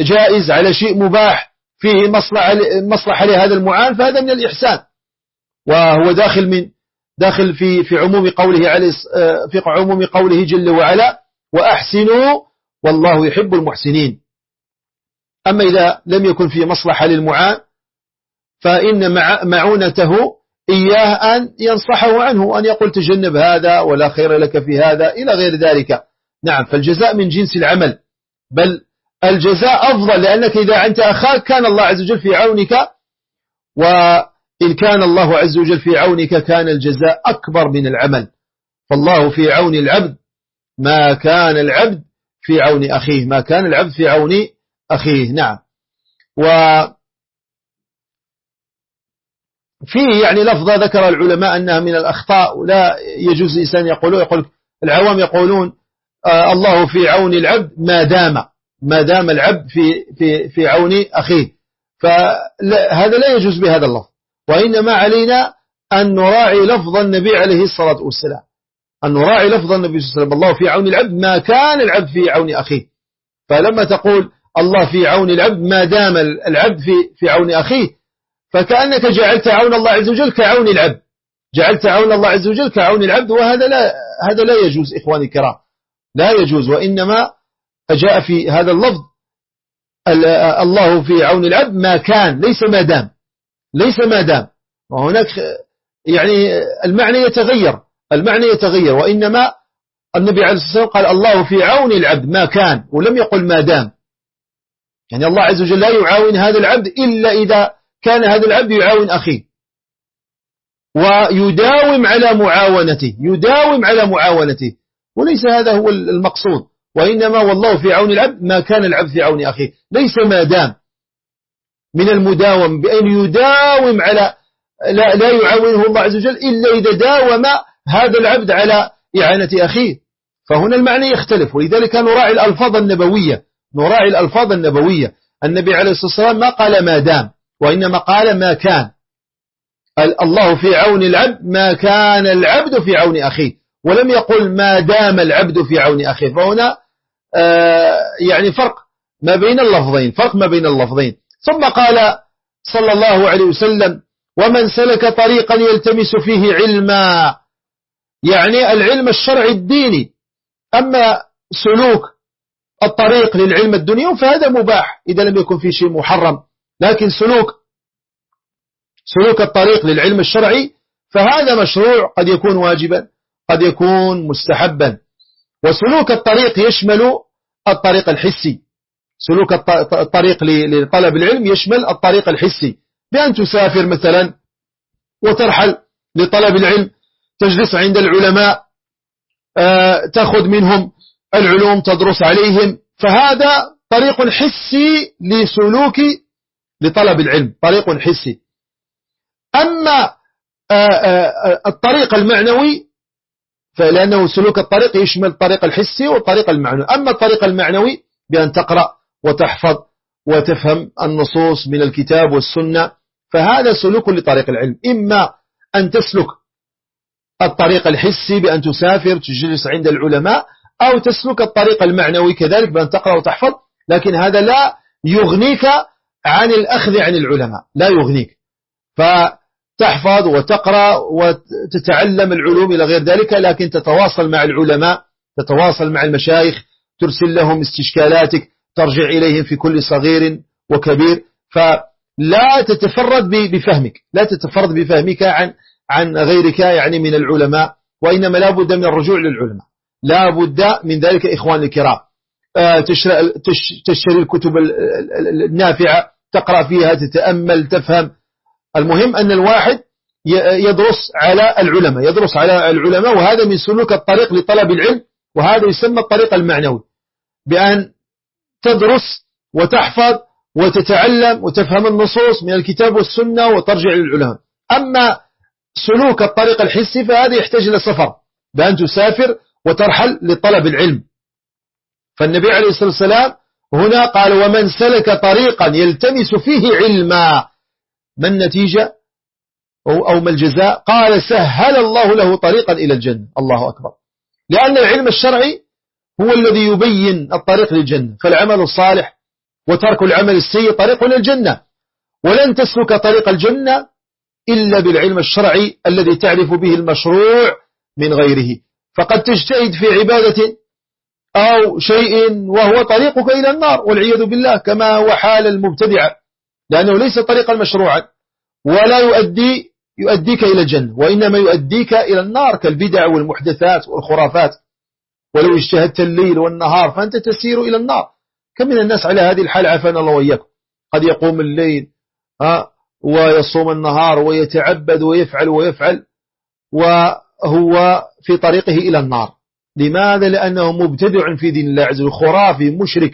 جائز على شيء مباح فيه مصلحة, مصلحة لهذا المعان فهذا من الإحسان. وهو داخل من داخل في في عموم قوله عليه في عموم قوله جل وعلا وأحسنوا والله يحب المحسنين. أما إذا لم يكن في مصلحة للمعان فإن معونته إياه أن ينصحه عنه أن يقول تجنب هذا ولا خير لك في هذا إلى غير ذلك. نعم فالجزاء من جنس العمل بل الجزاء أفضل لأنك إذا أنت أخاك كان الله عز وجل في عونك وإن كان الله عز وجل في عونك كان الجزاء أكبر من العمل. فالله في عون العبد ما كان العبد في عون أخيه ما كان العبد في عون أخيه. نعم. و فيه يعني لفظة ذكر العلماء أنها من الأخطاء ولا يجوز الإنسان يقولون يقول العوام يقولون آه الله في عون العبد ما دام. ما دام العبد في في في عون أخيه. فهذا لا يجوز بهذا اللفظ. وإنما علينا أن نراعي لفظ النبي عليه الصلاة والسلام. أن نراعي لفظ النبي صلى الله عليه وسلم. الله في عون العبد ما كان العبد في عون أخيه. فلما تقول الله في عون العبد ما دام العبد في في عون أخيه فكأنك جعلت عون الله عز وجل كعون العبد. جعلت عون الله عز وجل كعون العبد وهذا لا هذا لا يجوز إخواني الكرام. لا يجوز وإنما جاء في هذا اللفظ الله في عون العبد ما كان ليس ما دام ليس ما دام. وهناك يعني المعنى يتغير المعنى يتغير وإنما النبي عليه الصلاة والسلام قال الله في عون العبد ما كان ولم يقل ما دام. يعني الله عز وجل لا يعاون هذا العبد إلا إذا كان هذا العبد يعاون أخيه. ويداوم على معاونته يداوم على معاونته. وليس هذا هو المقصود. وإنما والله في عون العبد ما كان العبد في عون أخيه. ليس ما دام من المداوم بأن يداوم على لا, لا يعاونه الله عز وجل إلا إذا داوم هذا العبد على إعانة أخيه. فهنا المعنى يختلف. ولذلك نراعي الألفاظ النبوية. نراعي الألفاظ النبوية. النبي عليه الصلاة والسلام ما قال ما دام وإنما قال ما كان. الله في عون العبد ما كان العبد في عون أخيه. ولم يقل ما دام العبد في عون أخيه. فهنا يعني فرق ما بين اللفظين فرق ما بين اللفظين. ثم قال صلى الله عليه وسلم ومن سلك طريقا يلتمس فيه علما. يعني العلم الشرعي الديني. أما سلوك الطريق للعلم الدنيوي فهذا مباح إذا لم يكن في شيء محرم. لكن سلوك سلوك الطريق للعلم الشرعي فهذا مشروع قد يكون واجبا قد يكون مستحبا. وسلوك الطريق يشمل الطريق الحسي. سلوك الطريق لطلب العلم يشمل الطريق الحسي. بأن تسافر مثلا وترحل لطلب العلم تجلس عند العلماء آه، تأخذ منهم العلوم تدرس عليهم. فهذا طريق حسي لسلوك لطلب العلم طريق حسي. أما آه، آه، الطريق المعنوي فلأنه سلوك الطريق يشمل الطريق الحسي والطريق المعنوي. أما الطريق المعنوي بأن تقرأ وتحفظ وتفهم النصوص من الكتاب والسنة فهذا سلوك لطريق العلم. إما أن تسلك الطريق الحسي بأن تسافر تجلس عند العلماء أو تسلك الطريق المعنوي كذلك بأن تقرأ وتحفظ لكن هذا لا يغنيك عن الأخذ عن العلماء لا يغنيك. فتحفظ وتقرأ وتتعلم العلوم إلى غير ذلك لكن تتواصل مع العلماء تتواصل مع المشايخ ترسل لهم استشكالاتك ترجع إليهم في كل صغير وكبير. فلا تتفرد بفهمك لا تتفرد بفهمك عن عن غيرك يعني من العلماء وإنما لا بد من الرجوع للعلماء. لا بد من ذلك إخوان الكرام. آه، تشتري الكتب النافعة تقرأ فيها تتأمل تفهم. المهم أن الواحد يدرس على العلماء يدرس على العلماء وهذا من سلوك الطريق لطلب العلم وهذا يسمى الطريق المعنوي. بأن تدرس وتحفظ وتتعلم وتفهم النصوص من الكتاب والسنة وترجع للعلماء. أما سلوك الطريق الحسي فهذا يحتاج إلى سفر بأن تسافر وترحل لطلب العلم. فالنبي عليه الصلاة والسلام هنا قال ومن سلك طريقا يلتمس فيه علما ما النتيجة؟ أو ما الجزاء؟ قال سهل الله له طريقا إلى الجنة. الله أكبر. لأن العلم الشرعي هو الذي يبين الطريق للجنة. فالعمل الصالح وترك العمل السيء طريق للجنة. ولن تسلك طريق الجنة إلا بالعلم الشرعي الذي تعرف به المشروع من غيره. فقد تجتهد في عبادة أو شيء وهو طريقك إلى النار. والعياذ بالله كما هو حال المبتدع. لأنه ليس طريقا مشروعا ولا يؤدي يؤديك إلى الجنة وإنما يؤديك إلى النار كالبدع والمحدثات والخرافات. ولو اجتهدت الليل والنهار فأنت تسير إلى النار. كم من الناس على هذه الحال عفانا الله وإياكم. قد يقوم الليل ها ويصوم النهار ويتعبد ويفعل ويفعل وهو في طريقه إلى النار. لماذا؟ لأنه مبتدع في دين الله عز وجل خرافي مشرك.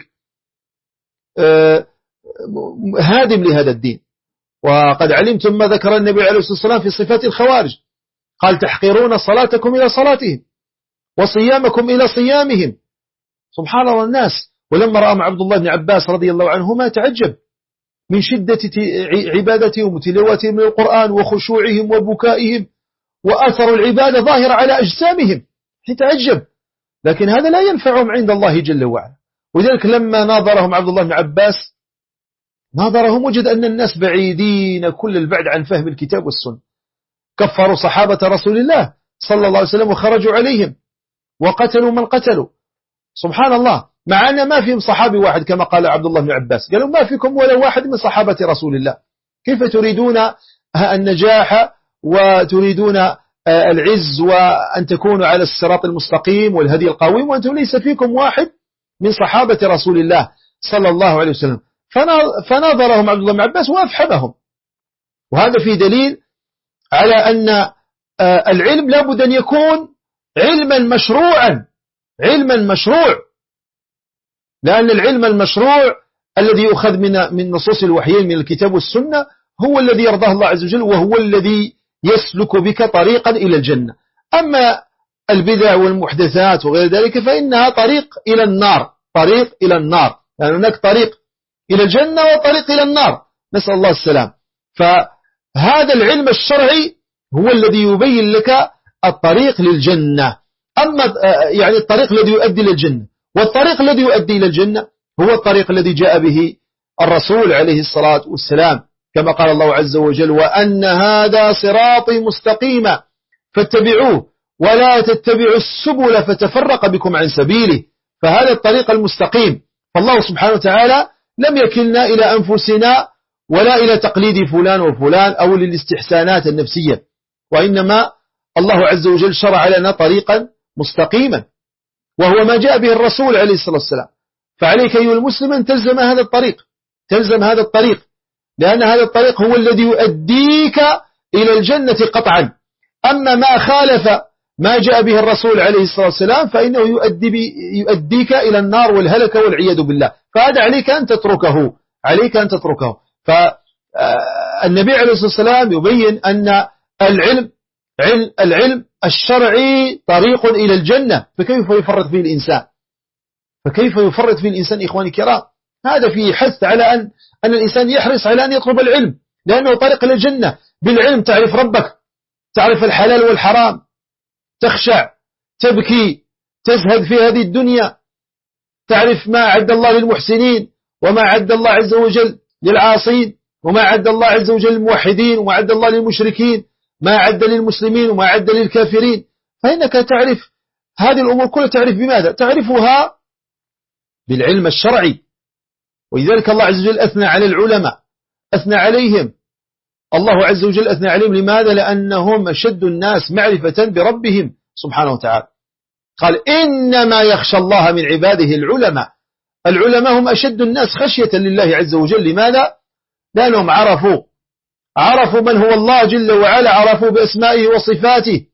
آه، هادم لهذا الدين. وقد علمتم ما ذكر النبي عليه الصلاة والسلام في صفات الخوارج. قال تحقرون صلاتكم إلى صلاتهم وصيامكم إلى صيامهم. سبحان الله الناس. ولما رأى عبد الله بن عباس رضي الله عنهما تعجب من شدة عبادتهم وتلاوتهم من القرآن وخشوعهم وبكائهم وأثر العبادة ظاهر على أجسامهم. يتعجب لكن هذا لا ينفعهم عند الله جل وعلا. وذلك لما ناظرهم عبد الله بن عباس ناظرهم وجد أن الناس بعيدين كل البعد عن فهم الكتاب والسنة. كفروا صحابة رسول الله صلى الله عليه وسلم وخرجوا عليهم وقتلوا من قتلوا. سبحان الله مع أن ما فيهم صحابي واحد كما قال عبد الله بن عباس. قالوا ما فيكم ولا واحد من صحابة رسول الله. كيف تريدون النجاح وتريدون العز وأن تكونوا على الصراط المستقيم والهدي القويم وأنتم ليس فيكم واحد من صحابة رسول الله صلى الله عليه وسلم. فناظرهم عبد الله بن عباس وأفحمهم وهذا في دليل على أن العلم لابد أن يكون علما مشروعا علما مشروع. لأن العلم المشروع الذي يؤخذ من من نصوص الوحيين من الكتاب والسنة هو الذي يرضاه الله عز وجل وهو الذي يسلك بك طريقا إلى الجنة. أما البدع والمحدثات وغير ذلك فإنها طريق إلى النار طريق إلى النار. يعني هناك طريق إلى الجنة وطريق إلى النار. نسأل الله السلام. فهذا العلم الشرعي هو الذي يبين لك الطريق للجنة. أما يعني الطريق الذي يؤدي للجنة والطريق الذي يؤدي إلى الجنة هو الطريق الذي جاء به الرسول عليه الصلاة والسلام. كما قال الله عز وجل وأن هذا صراطي مستقيما فاتبعوه ولا تتبعوا السبل فتفرق بكم عن سبيله. فهذا الطريق المستقيم. فالله سبحانه وتعالى لم يكلنا إلى أنفسنا ولا إلى تقليد فلان وفلان أو للاستحسانات النفسية وإنما الله عز وجل شرع لنا طريقا مستقيما وهو ما جاء به الرسول عليه الصلاة والسلام. فعليك أيها المسلم أن تلزم هذا الطريق تلزم هذا الطريق لأن هذا الطريق هو الذي يؤديك إلى الجنة قطعا. أما ما خالف ما جاء به الرسول عليه الصلاة والسلام فإنه يؤدي يؤديك إلى النار والهلك والعياذ بالله. فهذا عليك أن تتركه. عليك أن تتركه. فالنبي عليه الصلاة والسلام يبين أن العلم العلم الشرعي طريق إلى الجنة. فكيف يفرط فيه الإنسان؟ فكيف يفرط فيه الإنسان إخواني الكرام؟ هذا فيه حث على أن, أن الإنسان يحرص على أن يطلب العلم. لأنه طريق إلى الجنة. بالعلم تعرف ربك. تعرف الحلال والحرام. تخشع تبكي تزهد في هذه الدنيا. تعرف ما عد الله للمحسنين وما عد الله عز وجل للعاصين وما عد الله عز وجل للموحدين وما عد الله للمشركين ما عد للمسلمين وما عد للكافرين. فإنك تعرف هذه الأمور كلها تعرف بماذا؟ تعرفها بالعلم الشرعي. ولذلك الله عز وجل أثنى على العلماء أثنى عليهم. الله عز وجل أثنى عليهم. لماذا؟ لأنهم أشد الناس معرفة بربهم سبحانه وتعالى. قال إنما يخشى الله من عباده العلماء. العلماء هم أشد الناس خشية لله عز وجل. لماذا؟ لأنهم عرفوا. عرفوا من هو الله جل وعلا. عرفوا بأسمائه وصفاته.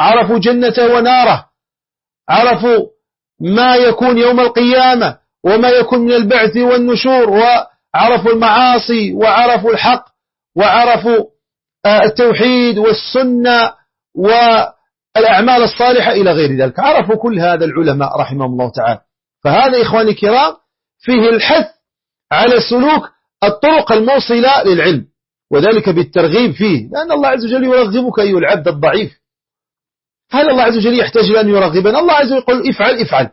عرفوا جنته وناره. عرفوا ما يكون يوم القيامة وما يكون من البعث والنشور. وعرفوا المعاصي وعرفوا الحق. وعرفوا آه، التوحيد والسنة والأعمال الصالحة إلى غير ذلك. عرفوا كل هذا العلماء رحمهم الله تعالى. فهذا إخواني الكرام فيه الحث على سلوك الطرق الموصلة للعلم وذلك بالترغيب فيه. لأن الله عز وجل يرغبك أيها العبد الضعيف. هل الله عز وجل يحتاج أن يرغبنا؟ الله عز وجل يقول افعل افعل.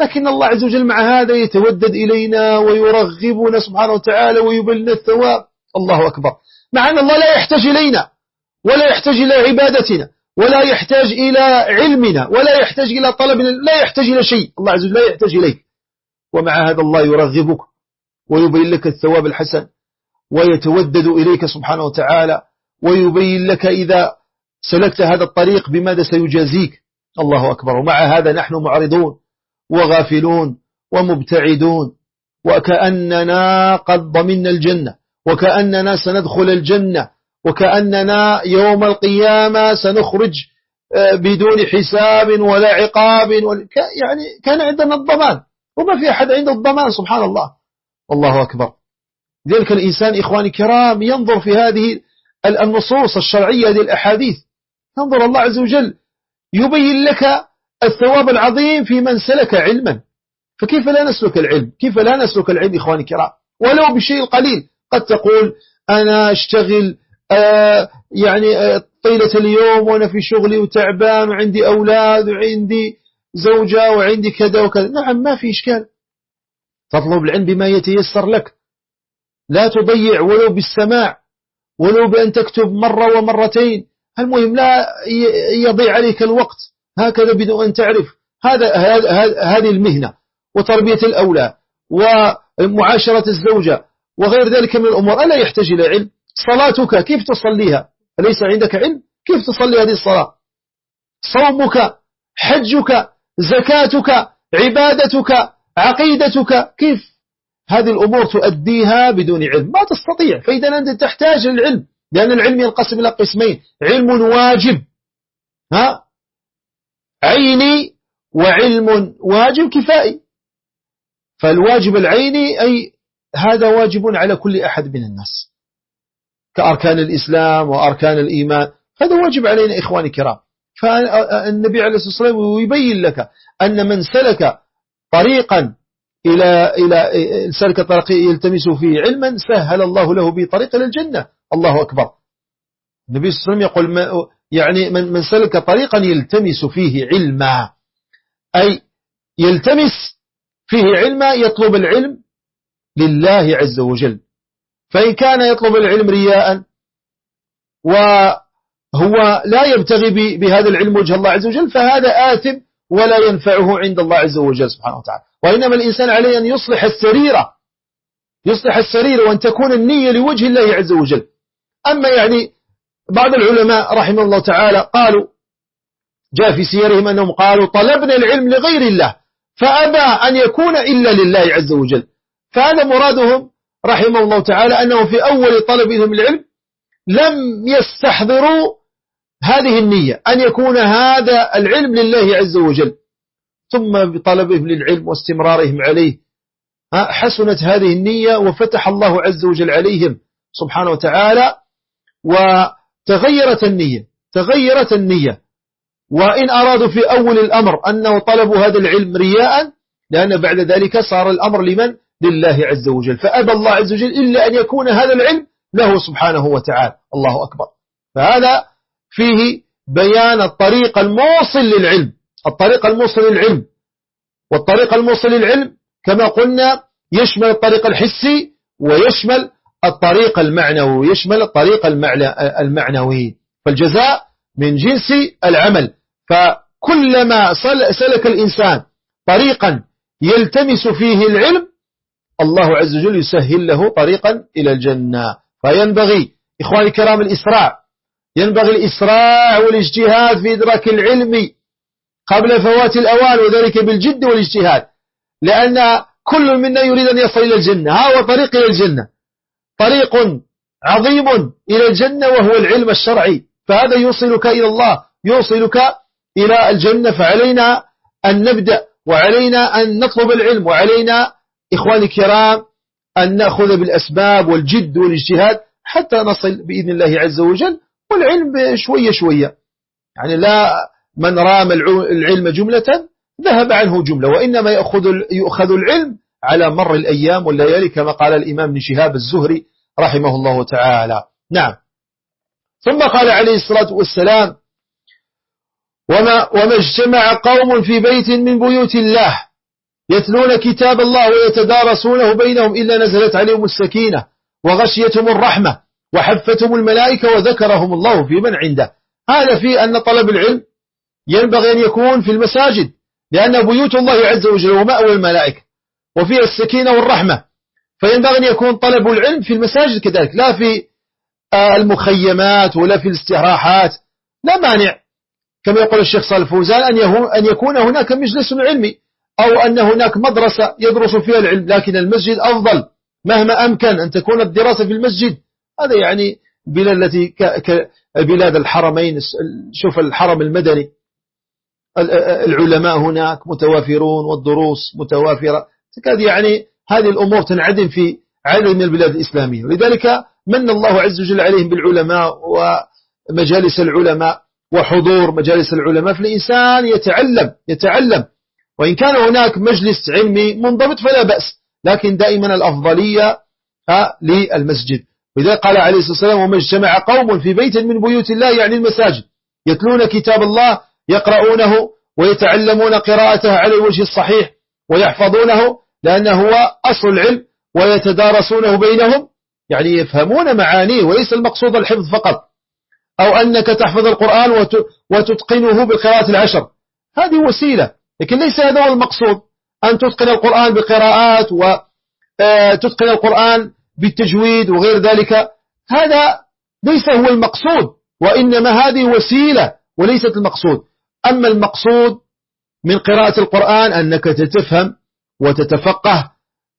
لكن الله عز وجل مع هذا يتودد إلينا ويرغبنا سبحانه وتعالى ويبلنا الثواب. الله أكبر. مع أن الله لا يحتاج إلينا ولا يحتاج إلى عبادتنا ولا يحتاج إلى علمنا ولا يحتاج إلى طلبنا لا يحتاج إلى شيء. الله عز وجل لا يحتاج إليك. ومع هذا الله يرغبك ويبين لك الثواب الحسن ويتودد إليك سبحانه وتعالى ويبين لك إذا سلكت هذا الطريق بماذا سيجازيك. الله أكبر. ومع هذا نحن معرضون وغافلون ومبتعدون. وكأننا قد ضمنا الجنة. وكأننا سندخل الجنة وكأننا يوم القيامة سنخرج آه، بدون حساب ولا عقاب يعني كان عندنا الضمان وما في أحد عنده الضمان سبحان الله. والله أكبر. ذلك الإنسان إخواني كرام ينظر في هذه النصوص الشرعية هذه الأحاديث ينظر الله عز وجل يبين لك الثواب العظيم في من سلك علما. فكيف لا نسلك العلم؟ كيف لا نسلك العلم إخواني الكرام؟ ولو بشيء قليل. قد تقول أنا أشتغل آه يعني آه طيلة اليوم وأنا في شغلي وتعبان وعندي أولاد وعندي زوجة وعندي كذا وكذا. نعم ما في إشكال. تطلب العلم بما يتيسر لك. لا تضيع ولو بالسماع ولو بأن تكتب مرة ومرتين. المهم لا يضيع عليك الوقت. هكذا بدون أن تعرف. هذا هذه المهنة وتربية الأولى ومعاشرة الزوجة وغير ذلك من الأمور. ألا يحتاج إلى علم؟ صلاتك كيف تصليها؟ أليس عندك علم؟ كيف تصلي هذه الصلاة؟ صومك حجك زكاتك عبادتك عقيدتك كيف؟ هذه الأمور تؤديها بدون علم. ما تستطيع فإذا أنت تحتاج للعلم لأن العلم ينقسم إلى قسمين. علم واجب. ها؟ عيني وعلم واجب كفائي. فالواجب العيني أي هذا واجب على كل أحد من الناس. كأركان الإسلام وأركان الإيمان هذا واجب علينا إخواني الكرام. فالنبي عليه الصلاة والسلام يبين لك أن من سلك طريقا إلى إلى سلك طريق يلتمس فيه علما سهل الله له به طريق إلى الجنة. الله أكبر. النبي صلى الله عليه وسلم يقول يعني من من سلك طريقا يلتمس فيه علما. أي يلتمس فيه علما يطلب العلم لله عز وجل. فإن كان يطلب العلم رياء وهو لا يبتغي بهذا العلم وجه الله عز وجل فهذا آثم ولا ينفعه عند الله عز وجل سبحانه وتعالى. وإنما الإنسان عليه أن يصلح السريرة يصلح السريرة وأن تكون النية لوجه الله عز وجل. أما يعني بعض العلماء رحمه الله تعالى قالوا جاء في سيرهم أنهم قالوا طلبنا العلم لغير الله فأبى أن يكون إلا لله عز وجل. فهذا مرادهم رحمه الله تعالى أنه في أول طلبهم العلم لم يستحضروا هذه النية أن يكون هذا العلم لله عز وجل. ثم بطلبهم للعلم واستمرارهم عليه حسنت هذه النية وفتح الله عز وجل عليهم سبحانه وتعالى وتغيرت النية تغيرت النية. وإن أرادوا في أول الأمر أنه طلبوا هذا العلم رياء لأن بعد ذلك صار الأمر لمن؟ لله عز وجل. فأبى الله عز وجل إلا أن يكون هذا العلم له سبحانه وتعالى. الله أكبر. فهذا فيه بيان الطريق الموصل للعلم. الطريق الموصل للعلم. والطريق الموصل للعلم كما قلنا يشمل الطريق الحسي ويشمل الطريق المعنوي ويشمل الطريق المعنوي. فالجزاء من جنس العمل. فكلما سلك الإنسان طريقا يلتمس فيه العلم الله عز وجل يسهل له طريقا إلى الجنة. فينبغي إخواني الكرام الإسراع. ينبغي الإسراع والاجتهاد في إدراك العلم قبل فوات الأوان وذلك بالجد والاجتهاد. لأن كل منا يريد أن يصل إلى الجنة. ها هو طريق إلى الجنة. طريق عظيم إلى الجنة وهو العلم الشرعي. فهذا يوصلك إلى الله. يوصلك إلى الجنة. فعلينا أن نبدأ وعلينا أن نطلب العلم وعلينا إخواني الكرام أن نأخذ بالأسباب والجد والاجتهاد حتى نصل بإذن الله عز وجل والعلم شوية شوية. يعني لا من رام العلم جملة ذهب عنه جملة وإنما يأخذ, يؤخذ العلم على مر الأيام والليالي كما قال الإمام بن شهاب الزهري رحمه الله تعالى. نعم. ثم قال عليه الصلاة والسلام وما, وما اجتمع قوم في بيت من بيوت الله يتلون كتاب الله ويتدارسونه بينهم إلا نزلت عليهم السكينة وغشيتهم الرحمة وحفتهم الملائكة وذكرهم الله في من عنده. هذا في أن طلب العلم ينبغي أن يكون في المساجد لأن بيوت الله عز وجل ومأوى الملائكة وفيها السكينة والرحمة. فينبغي أن يكون طلب العلم في المساجد كذلك لا في المخيمات ولا في الاستراحات. لا مانع كما يقول الشيخ صالح فوزان أن يكون هناك مجلس علمي أو أن هناك مدرسة يدرس فيها العلم لكن المسجد أفضل مهما أمكن أن تكون الدراسة في المسجد. هذا يعني بلاد التي كبلاد الحرمين شوف الحرم المدني. العلماء هناك متوافرون والدروس متوافرة. تكاد يعني هذه الأمور تنعدم في عدد من البلاد الإسلامية. لذلك من الله عز وجل عليهم بالعلماء ومجالس العلماء وحضور مجالس العلماء. فالإنسان يتعلم يتعلم. وإن كان هناك مجلس علمي منضبط فلا بأس لكن دائما الأفضلية للمسجد. وإذا قال عليه الصلاة والسلام وما اجتمع قوم في بيت من بيوت الله يعني المساجد يتلون كتاب الله يقرؤونه ويتعلمون قراءته على الوجه الصحيح ويحفظونه لأنه هو أصل العلم ويتدارسونه بينهم. يعني يفهمون معانيه وليس المقصود الحفظ فقط. أو أنك تحفظ القرآن وتتقنه بالقراءة العشر. هذه وسيلة. لكن ليس هذا هو المقصود. أن تتقن القرآن بقراءات وتتقن القرآن بالتجويد وغير ذلك. هذا ليس هو المقصود وإنما هذه وسيلة وليست المقصود. أما المقصود من قراءة القرآن أنك تتفهم وتتفقه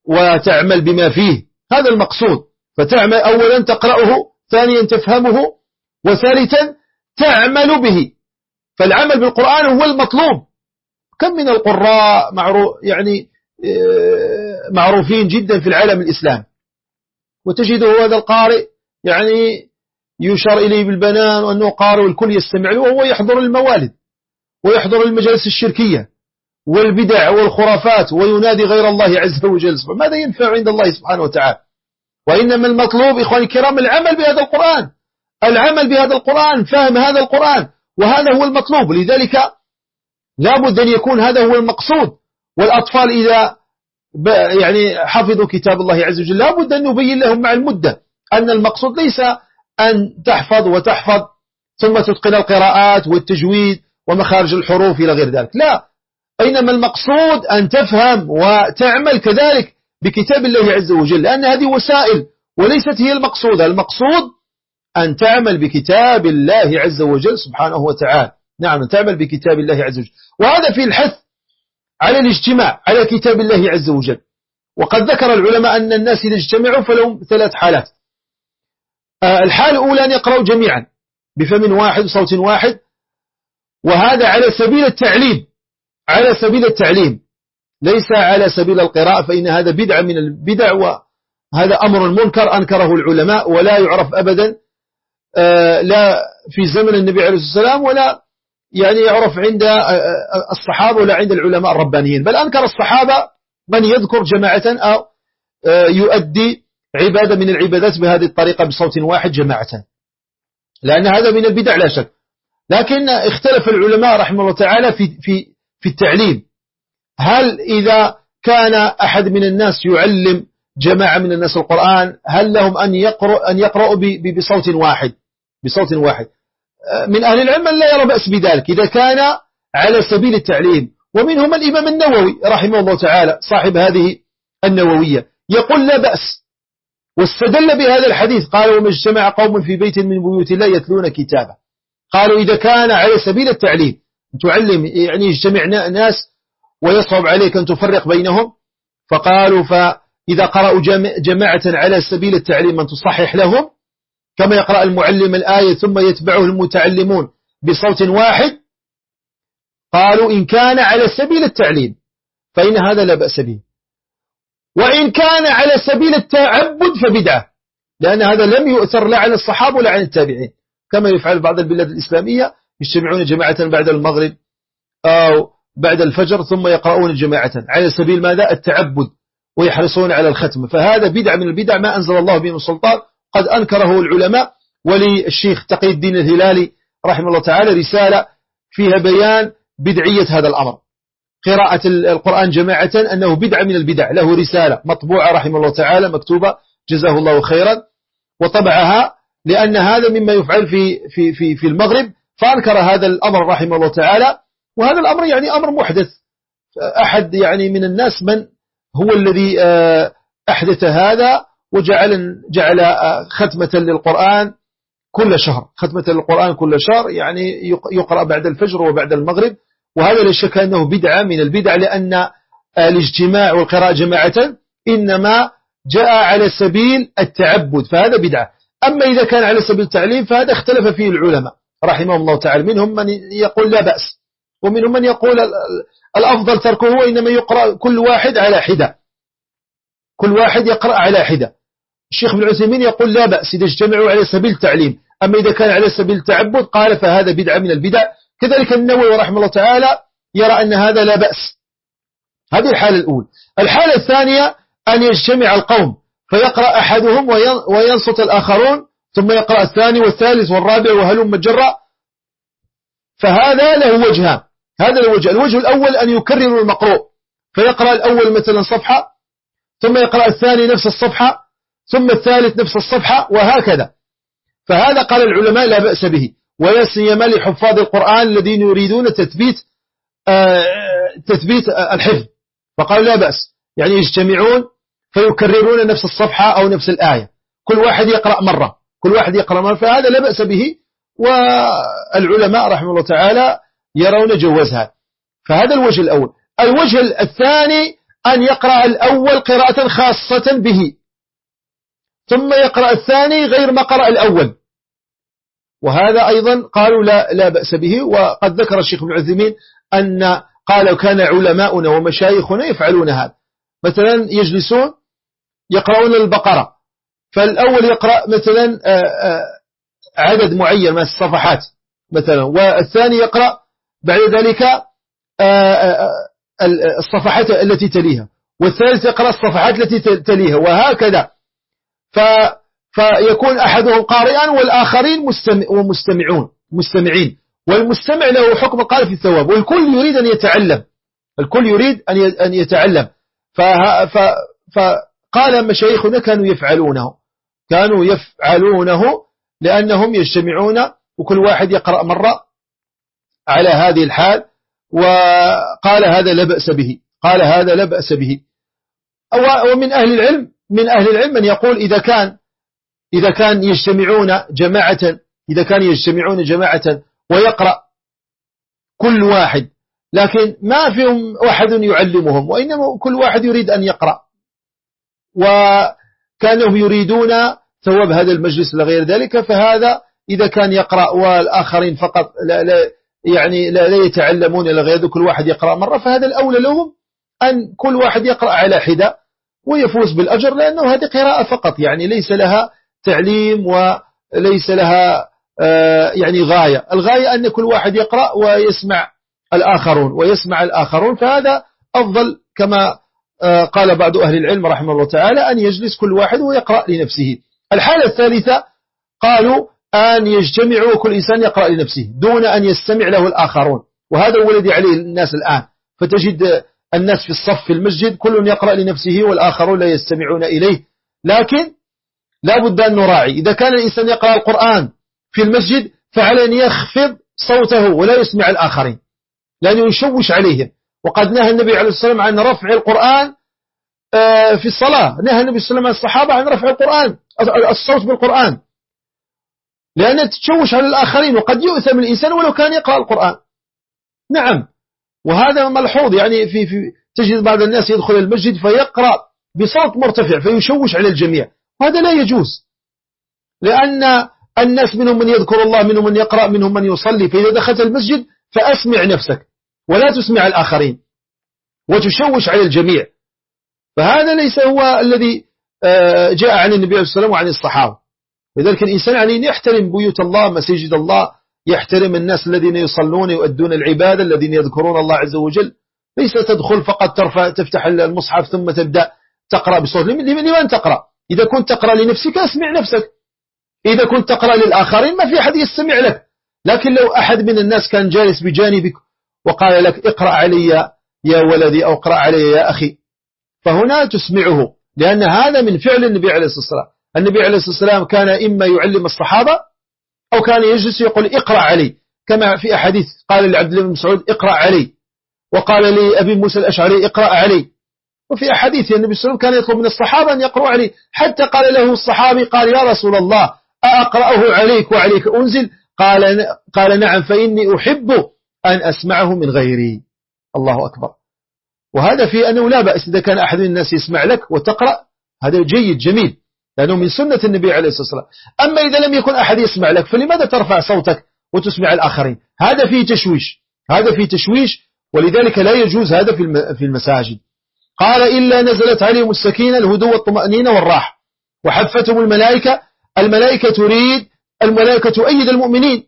وتعمل بما فيه. هذا المقصود. فتعمل أولا تقرأه ثانيا تفهمه وثالثا تعمل به. فالعمل بالقرآن هو المطلوب. كم من القراء معروف يعني آه، معروفين جدا في العالم الإسلام. وتجده هذا القارئ يعني يشار إليه بالبنان وأنه قارئ والكل يستمع له وهو يحضر الموالد ويحضر المجالس الشركية والبدع والخرافات وينادي غير الله عز وجل. ماذا ينفع عند الله سبحانه وتعالى؟ وإنما المطلوب إخواني الكرام العمل بهذا القرآن. العمل بهذا القرآن فهم هذا القرآن وهذا هو المطلوب. لذلك لابد أن يكون هذا هو المقصود. والأطفال إذا يعني حفظوا كتاب الله عز وجل لابد أن نبين لهم مع المدة أن المقصود ليس أن تحفظ وتحفظ ثم تتقن القراءات والتجويد ومخارج الحروف إلى غير ذلك. لا. أينما المقصود أن تفهم وتعمل كذلك بكتاب الله عز وجل لأن هذه وسائل وليست هي المقصودة المقصود أن تعمل بكتاب الله عز وجل سبحانه وتعالى. نعم تعمل بكتاب الله عز وجل. وهذا في الحث على الاجتماع على كتاب الله عز وجل. وقد ذكر العلماء أن الناس إذا اجتمعوا فلهم ثلاث حالات. آه، الحالة الأولى أن يقرأوا جميعا بفم واحد وصوت واحد. وهذا على سبيل التعليم على سبيل التعليم. ليس على سبيل القراءة فإن هذا بدعة من البدع وهذا أمر منكر أنكره العلماء ولا يعرف أبدا آه، لا في زمن النبي عليه الصلاة والسلام ولا يعني يعرف عند آه، الصحابة ولا عند العلماء الربانيين. بل أنكر الصحابة من يذكر جماعة أو يؤدي عبادة من العبادات بهذه الطريقة بصوت واحد جماعة. لأن هذا من البدع لا شك. لكن اختلف العلماء رحمه الله تعالى في, في, في التعليم. هل إذا كان أحد من الناس يعلم جماعة من الناس القرآن هل لهم أن يقرأ أن يقرأوا بصوت واحد؟ بصوت واحد. من أهل العلم لا يرى بأس بذلك إذا كان على سبيل التعليم. ومنهم الإمام النووي رحمه الله تعالى صاحب هذه النووية. يقول لا بأس واستدل بهذا الحديث. قالوا وما اجتمع قوم في بيت من بيوت الله يتلون كتابه. قالوا إذا كان على سبيل التعليم تعلم يعني يجتمع ناس ويصعب عليك أن تفرق بينهم. فقالوا فإذا قرأوا جماعة على سبيل التعليم أن تصحح لهم كما يقرأ المعلم الآية ثم يتبعه المتعلمون بصوت واحد قالوا إن كان على سبيل التعليم فإن هذا لا بأس به. وإن كان على سبيل التعبد فبدعة لأن هذا لم يؤثر لا عن الصحابة ولا عن التابعين. كما يفعل بعض البلاد الإسلامية يجتمعون جماعة بعد المغرب أو بعد الفجر ثم يقرؤون جماعة. على سبيل ماذا؟ التعبد ويحرصون على الختم. فهذا بدع من البدع ما أنزل الله به من سلطان قد أنكره العلماء وللشيخ تقي الدين الهلالي رحمه الله تعالى رسالة فيها بيان بدعية هذا الأمر. قراءة القرآن جماعة أنه بدعة من البدع له رسالة مطبوعة رحمه الله تعالى مكتوبة جزاه الله خيرا وطبعها لأن هذا مما يفعل في, في, في, في المغرب فأنكر هذا الأمر رحمه الله تعالى وهذا الأمر يعني أمر محدث. أحد يعني من الناس من هو الذي آه، أحدث هذا وجعل جعل ختمة للقرآن كل شهر. ختمة للقرآن كل شهر يعني يقرأ بعد الفجر وبعد المغرب. وهذا لا شك أنه بدعة من البدع لأن الاجتماع والقراءة جماعة إنما جاء على سبيل التعبد فهذا بدعة. أما إذا كان على سبيل التعليم فهذا اختلف فيه العلماء. رحمه الله تعالى. منهم من يقول لا بأس ومنهم من يقول الأفضل تركه وإنما يقرأ كل واحد على حدة. كل واحد يقرأ على حدة. الشيخ بن عثيمين يقول لا بأس إذا اجتمعوا على سبيل التعليم. أما إذا كان على سبيل التعبد قال فهذا بدعة من البدع. كذلك النووي رحمه الله تعالى يرى أن هذا لا بأس. هذه الحالة الأولى الحالة الثانية أن يجتمع القوم فيقرأ أحدهم وينصت الآخرون ثم يقرأ الثاني والثالث والرابع وهلم مجرى. فهذا له وجهان هذا الوجه الوجه الأول أن يكرر المقروء. فيقرأ الأول مثلا صفحة ثم يقرأ الثاني نفس الصفحة ثم الثالث نفس الصفحة وهكذا. فهذا قال العلماء لا بأس به. ولا سيما لحفاظ القرآن الذين يريدون تثبيت آه، تثبيت الحفظ. فقالوا لا بأس. يعني يجتمعون فيكررون نفس الصفحة أو نفس الآية. كل واحد يقرأ مرة. كل واحد يقرأ مرة. فهذا لا بأس به. والعلماء رحمه الله تعالى يرون جوازها. فهذا الوجه الأول. الوجه الثاني أن يقرأ الأول قراءة خاصة به. ثم يقرأ الثاني غير ما قرأ الأول. وهذا أيضا قالوا لا, لا بأس به وقد ذكر الشيخ بن عثيمين أن قالوا كان علماؤنا ومشايخنا يفعلون هذا. مثلا يجلسون يقرؤون البقرة فالأول يقرأ مثلا آه، آه، عدد معين من الصفحات مثلا والثاني يقرأ بعد ذلك آه، الصفحات التي تليها والثالث يقرأ الصفحات التي تليها وهكذا. ف فيكون أحدهم قارئا والآخرين مستمعون مستمعين. والمستمع له حكم قال في الثواب والكل يريد أن يتعلم. الكل يريد أن يتعلم. فقال مشايخنا كانوا يفعلونه. كانوا يفعلونه لأنهم يجتمعون وكل واحد يقرأ مرة على هذه الحال. وقال هذا لا بأس به قال هذا لا بأس به. ومن أهل العلم من أهل العلم من يقول إذا كان إذا كان يجتمعون جماعة إذا كان يجتمعون جماعة ويقرأ كل واحد لكن ما فيهم أحد يعلمهم وإنما كل واحد يريد أن يقرأ. وكانهم يريدون ثواب هذا المجلس لغير ذلك فهذا إذا كان يقرأ والآخرين فقط لا لا يعني لا, لا يتعلمون إلى غير كل واحد يقرأ مرة فهذا الأولى لهم أن كل واحد يقرأ على حدة. ويفوز بالأجر لأنه هذه قراءة فقط يعني ليس لها تعليم وليس لها آه، يعني غاية. الغاية أن كل واحد يقرأ ويسمع الآخرون ويسمع الآخرون. فهذا أفضل كما آه، قال بعض أهل العلم رحمه الله تعالى أن يجلس كل واحد ويقرأ لنفسه. الحالة الثالثة قالوا أن يجتمعوا كل إنسان يقرأ لنفسه دون أن يستمع له الآخرون. وهذا هو الذي عليه الناس الآن. فتجد الناس في الصف في المسجد كل يقرأ لنفسه والآخرون لا يستمعون إليه. لكن لا بد أن نراعي. إذا كان الإنسان يقرأ القرآن في المسجد فعلى أن يخفض صوته ولا يسمع الآخرين. لأنه يشوش عليهم. وقد نهى النبي عليه الصلاة والسلام عن رفع القرآن آه، في الصلاة. نهى النبي صلى الله عليه وسلم الصحابة عن رفع القرآن الصوت بالقرآن. لأن تشوش على الآخرين وقد يؤثم الإنسان ولو كان يقرأ القرآن. نعم. وهذا ملحوظ يعني في, في تجد بعض الناس يدخل المسجد فيقرأ بصوت مرتفع فيشوش على الجميع. وهذا لا يجوز. لأن الناس منهم من يذكر الله منهم من يقرأ منهم من يصلي. فإذا دخلت المسجد فأسمع نفسك ولا تسمع الآخرين وتشوش على الجميع. فهذا ليس هو الذي آه، جاء عن النبي عليه الصلاة والسلام وعن الصحابة. لذلك الإنسان عليه يحترم بيوت الله مساجد الله يحترم الناس الذين يصلون يؤدون العبادة الذين يذكرون الله عز وجل. ليس تدخل فقط ترفع تفتح المصحف ثم تبدأ تقرأ بصوت. لمن تقرأ؟ إذا كنت تقرأ لنفسك اسمع نفسك. إذا كنت تقرأ للآخرين ما في أحد يستمع لك. لكن لو أحد من الناس كان جالس بجانبك وقال لك اقرأ علي يا ولدي أو اقرأ علي يا أخي فهنا تسمعه. لأن هذا من فعل النبي عليه الصلاة والسلام. النبي عليه الصلاة والسلام كان إما يعلم الصحابة أو كان يجلس يقول اقرأ علي كما في أحاديث قال لعبد الله بن مسعود اقرأ علي وقال لأبي موسى الأشعري اقرأ علي. وفي أحاديث النبي صلى الله عليه وسلم كان يطلب من الصحابة أن يقرأوا عليه حتى قال له الصحابي قال يا رسول الله أقرأه عليك وعليك أنزل؟ قال, قال نعم فإني أحب أن أسمعه من غيري. الله أكبر. وهذا في أنه لا بأس إذا كان أحد الناس يسمع لك وتقرأ. هذا جيد جميل. لأنه من سنة النبي عليه الصلاة والسلام. أما إذا لم يكن أحد يسمع لك فلماذا ترفع صوتك وتسمع الآخرين؟ هذا فيه تشويش. هذا فيه تشويش ولذلك لا يجوز هذا في المساجد. قال إلا نزلت عليهم السكينة الهدوء والطمأنينة والراحة. وحفتهم الملائكة. الملائكة تريد الملائكة تؤيد المؤمنين.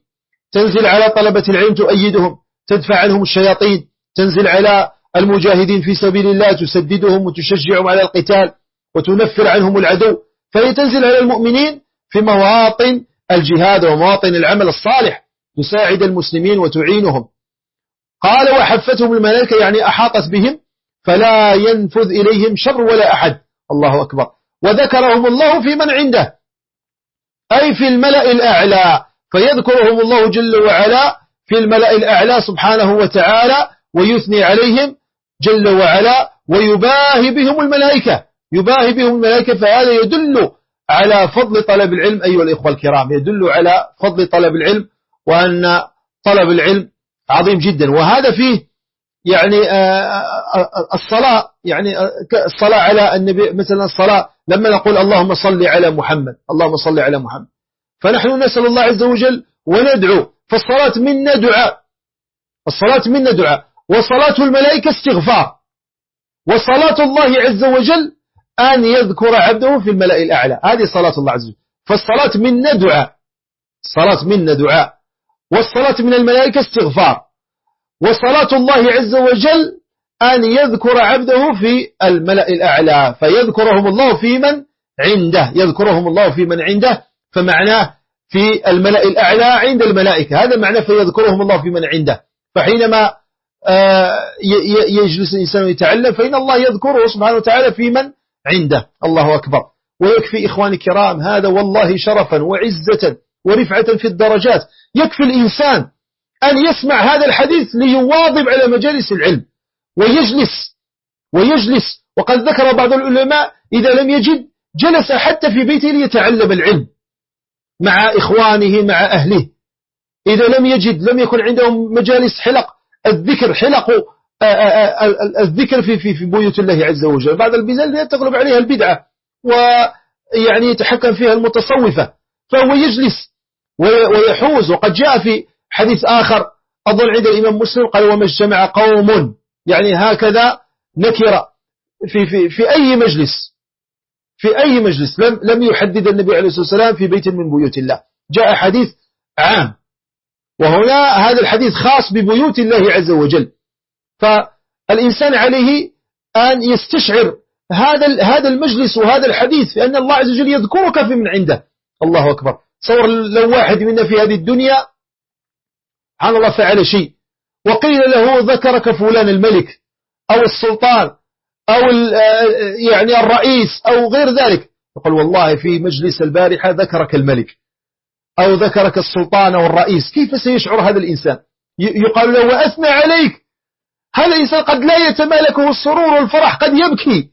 تنزل على طلبة العلم تؤيدهم. تدفع عنهم الشياطين. تنزل على المجاهدين في سبيل الله تسددهم وتشجعهم على القتال وتنفر عنهم العدو. فهي تنزل على المؤمنين في مواطن الجهاد ومواطن العمل الصالح تساعد المسلمين وتعينهم. قال وحفتهم الملائكة يعني أحاطت بهم فلا ينفذ إليهم شر ولا أحد. الله أكبر. وذكرهم الله في من عنده. أي في الملأ الأعلى. فيذكرهم الله جل وعلا في الملأ الأعلى سبحانه وتعالى ويثني عليهم جل وعلا ويباهي بهم الملائكة. يباهي بهم الملائكة فهذا يدل على فضل طلب العلم أيها الإخوة الكرام يدل على فضل طلب العلم وأن طلب العلم عظيم جدا. وهذا فيه يعني آه، آه، آه، الصلاة يعني الصلاة على النبي مثلا الصلاة لما نقول اللهم صل على محمد اللهم صل على محمد. فنحن نسأل الله عز وجل وندعو فالصلاة منا دعاء. الصلاة منا دعاء. وصلاة الملائكة استغفار. وصلاة الله عز وجل أن يذكر عبده في الملأ الأعلى. هذه صلاة الله عز وجل. فالصلاة منا دعاء. الصلاة منا دعاء. والصلاة من الملائكة استغفار. وصلاة الله عز وجل أن يذكر عبده في الملأ الأعلى. فيذكرهم الله في من عنده. يذكرهم الله في من عنده. فمعناه في الملأ الأعلى عند الملائكة. هذا معنى فيذكرهم الله في من عنده. فحينما آه، يجلس الإنسان ويتعلم فإن الله يذكره سبحانه وتعالى في من عنده. الله أكبر. ويكفي إخواني الكرام هذا والله شرفا وعزة ورفعة في الدرجات. يكفي الإنسان أن يسمع هذا الحديث ليواظب على مجالس العلم. ويجلس ويجلس. وقد ذكر بعض العلماء إذا لم يجد جلس حتى في بيته ليتعلم العلم مع إخوانه مع أهله. إذا لم يجد لم يكن عندهم مجالس حلق. الذكر حلق. الذكر في في في بيوت الله عز وجل. بعض البلاد تغلب عليها البدعة ويعني يتحكم فيها المتصوفة فهو يجلس ويحوز. وقد جاء في حديث آخر أظن عند الإمام مسلم قال وما اجتمع قوم. يعني هكذا نكر في, في, في أي مجلس في أي مجلس لم, لم يحدد النبي عليه الصلاة والسلام في بيت من بيوت الله. جاء حديث عام وهنا هذا الحديث خاص ببيوت الله عز وجل. فالإنسان عليه أن يستشعر هذا هذا المجلس وهذا الحديث لأن الله عز وجل يذكرك في من عنده. الله أكبر. صور لو واحد منا في هذه الدنيا سبحان الله فعل شيء. وقيل له ذكرك فلان الملك أو السلطان أو يعني الرئيس أو غير ذلك. يقول والله في مجلس البارحة ذكرك الملك أو ذكرك السلطان أو الرئيس. كيف سيشعر هذا الإنسان؟ يقال له وأثنى عليك. هذا الإنسان قد لا يتمالكه السرور والفرح؟ قد يبكي.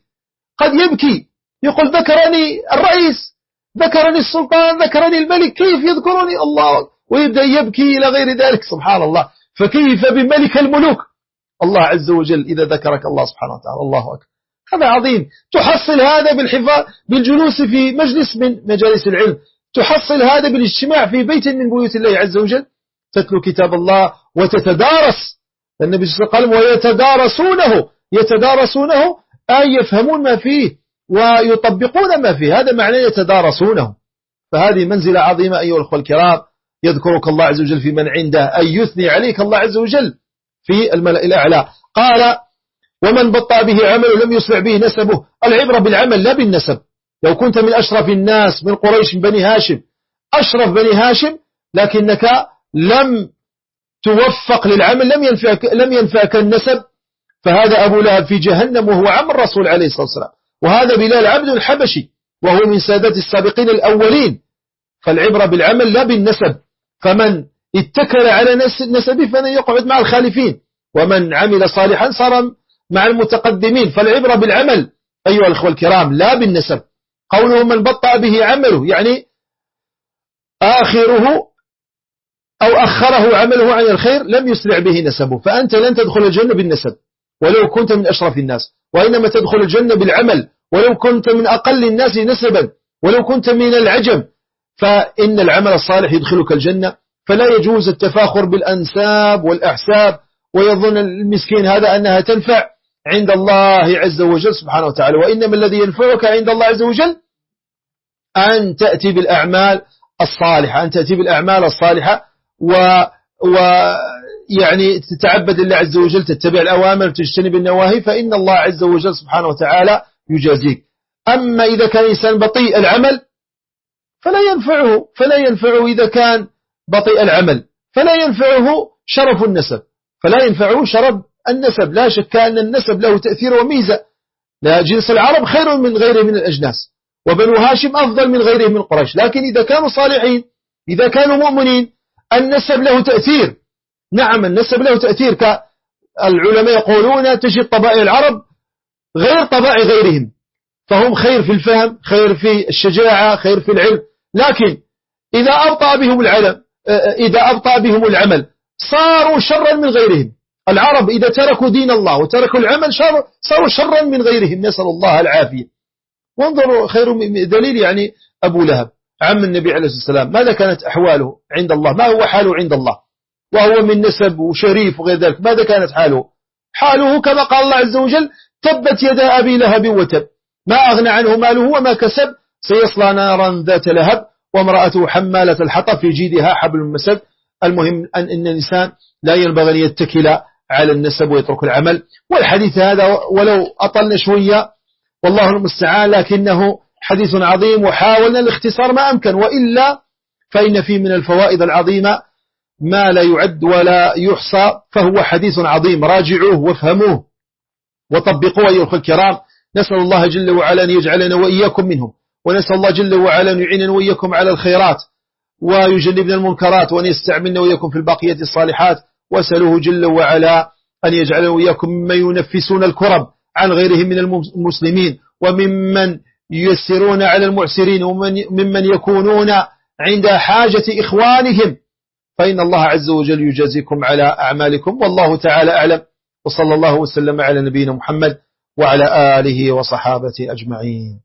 قد يبكي. يقول ذكرني الرئيس ذكرني السلطان ذكرني الملك كيف يذكرني؟ الله. ويبدأ يبكي إلى غير ذلك. سبحان الله. فكيف بملك الملوك؟ الله عز وجل إذا ذكرك الله سبحانه وتعالى. الله أكبر. هذا عظيم. تحصل هذا بالحفاظ بالجلوس في مجلس من مجالس العلم. تحصل هذا بالاجتماع في بيت من بيوت الله عز وجل. تتلو كتاب الله وتتدارس النبي صلى الله عليه وسلم ويتدارسونه يتدارسونه أي يفهمون ما فيه ويطبقون ما فيه. هذا معنى يتدارسونه فهذه منزلة عظيمة أيها الأخوة الكرام. يذكرك الله عز وجل في من عنده أن يثني عليك الله عز وجل في الملأ الأعلى. قال ومن بطأ به عمله لم يسرع به نسبه. العبرة بالعمل لا بالنسب. لو كنت من أشرف الناس من قريش بني هاشم أشرف بني هاشم لكنك لم توفق للعمل لم ينفعك, لم ينفعك النسب. فهذا أبو لهب في جهنم وهو عم الرسول عليه الصلاة والسلام. وهذا بلال عبد حبشي وهو من سادات السابقين الأولين. فالعبرة بالعمل لا بالنسب. فمن اتكل على نسبه فلن يقعد مع الخالفين. ومن عمل صالحا صار مع المتقدمين. فالعبرة بالعمل أيها الأخوة الكرام لا بالنسب. قوله من بطأ به عمله يعني آخره أو أخره عمله عن الخير لم يسرع به نسبه فأنت لن تدخل الجنة بالنسب ولو كنت من أشرف الناس وإنما تدخل الجنة بالعمل ولو كنت من أقل الناس نسبا ولو كنت من العجم فإن العمل الصالح يدخلك الجنة فلا يجوز التفاخر بالأنساب والأحساب ويظن المسكين هذا أنها تنفع عند الله عز وجل سبحانه وتعالى وإنما الذي ينفعك عند الله عز وجل أن تأتي بالأعمال الصالحة أن تأتي بالأعمال الصالحة و, و يعني تتعبد الله عز وجل تتبع الأوامر تجتنب النواهي فإن الله عز وجل سبحانه وتعالى يجازيك. أما إذا كان إنسان بطيء العمل فلا ينفعه فلا ينفعه إذا كان بطيء العمل فلا ينفعه شرف النسب فلا ينفعه شرف النسب. لا شك أن النسب له تأثير وميزة. لا جنس العرب خير من غيره من الأجناس وبنو هاشم أفضل من غيره من قريش. لكن إذا كانوا صالحين إذا كانوا مؤمنين النسب له تأثير. نعم النسب له تأثير كالعلماء يقولون تجد طبائع العرب غير طبائع غيرهم. فهم خير في الفهم خير في الشجاعة خير في العلم. لكن إذا أبطأ بهم العلم إذا أبطأ بهم العمل صاروا شرا من غيرهم. العرب إذا تركوا دين الله وتركوا العمل صاروا شرا من غيرهم. نسأل الله العافية. وانظروا خير دليل يعني أبو لهب. عم النبي عليه الصلاة والسلام. ماذا كانت أحواله عند الله؟ ما هو حاله عند الله؟ وهو من نسب وشريف وغير ذلك. ماذا كانت حاله؟ حاله كما قال الله عز وجل تبت يدا أبي لهب وتب. ما أغنى عنه ماله وما كسب سيصلى نارا ذات لهب وامرأته حمالة الحطب في جيدها حبل المسد المهم أن إن الإنسان لا ينبغي أن يتكل على النسب ويترك العمل. والحديث هذا ولو أطلنا شوية والله المستعان لكنه حديث عظيم وحاولنا الاختصار ما أمكن وإلا فإن فيه من الفوائد العظيمة ما لا يعد ولا يحصى فهو حديث عظيم. راجعوه وافهموه وطبقوه أيها الأخوة الكرام. نسأل الله جل وعلا أن يجعلنا وإياكم منهم ونسأل الله جل وعلا أن يعيننا وإياكم على الخيرات ويجنبنا المنكرات وأن يستعملنا وإياكم في البقية الصالحات. وأسأله جل وعلا أن يجعلنا وإياكم ممن ينفسون الكرب عن غيرهم من المسلمين وممن ييسرون على المعسرين وممن يكونون عند حاجة إخوانهم. فإن الله عز وجل يجازيكم على أعمالكم. والله تعالى أعلم. وصلى الله وسلم على نبينا محمد وعلى آله وصحابته أجمعين.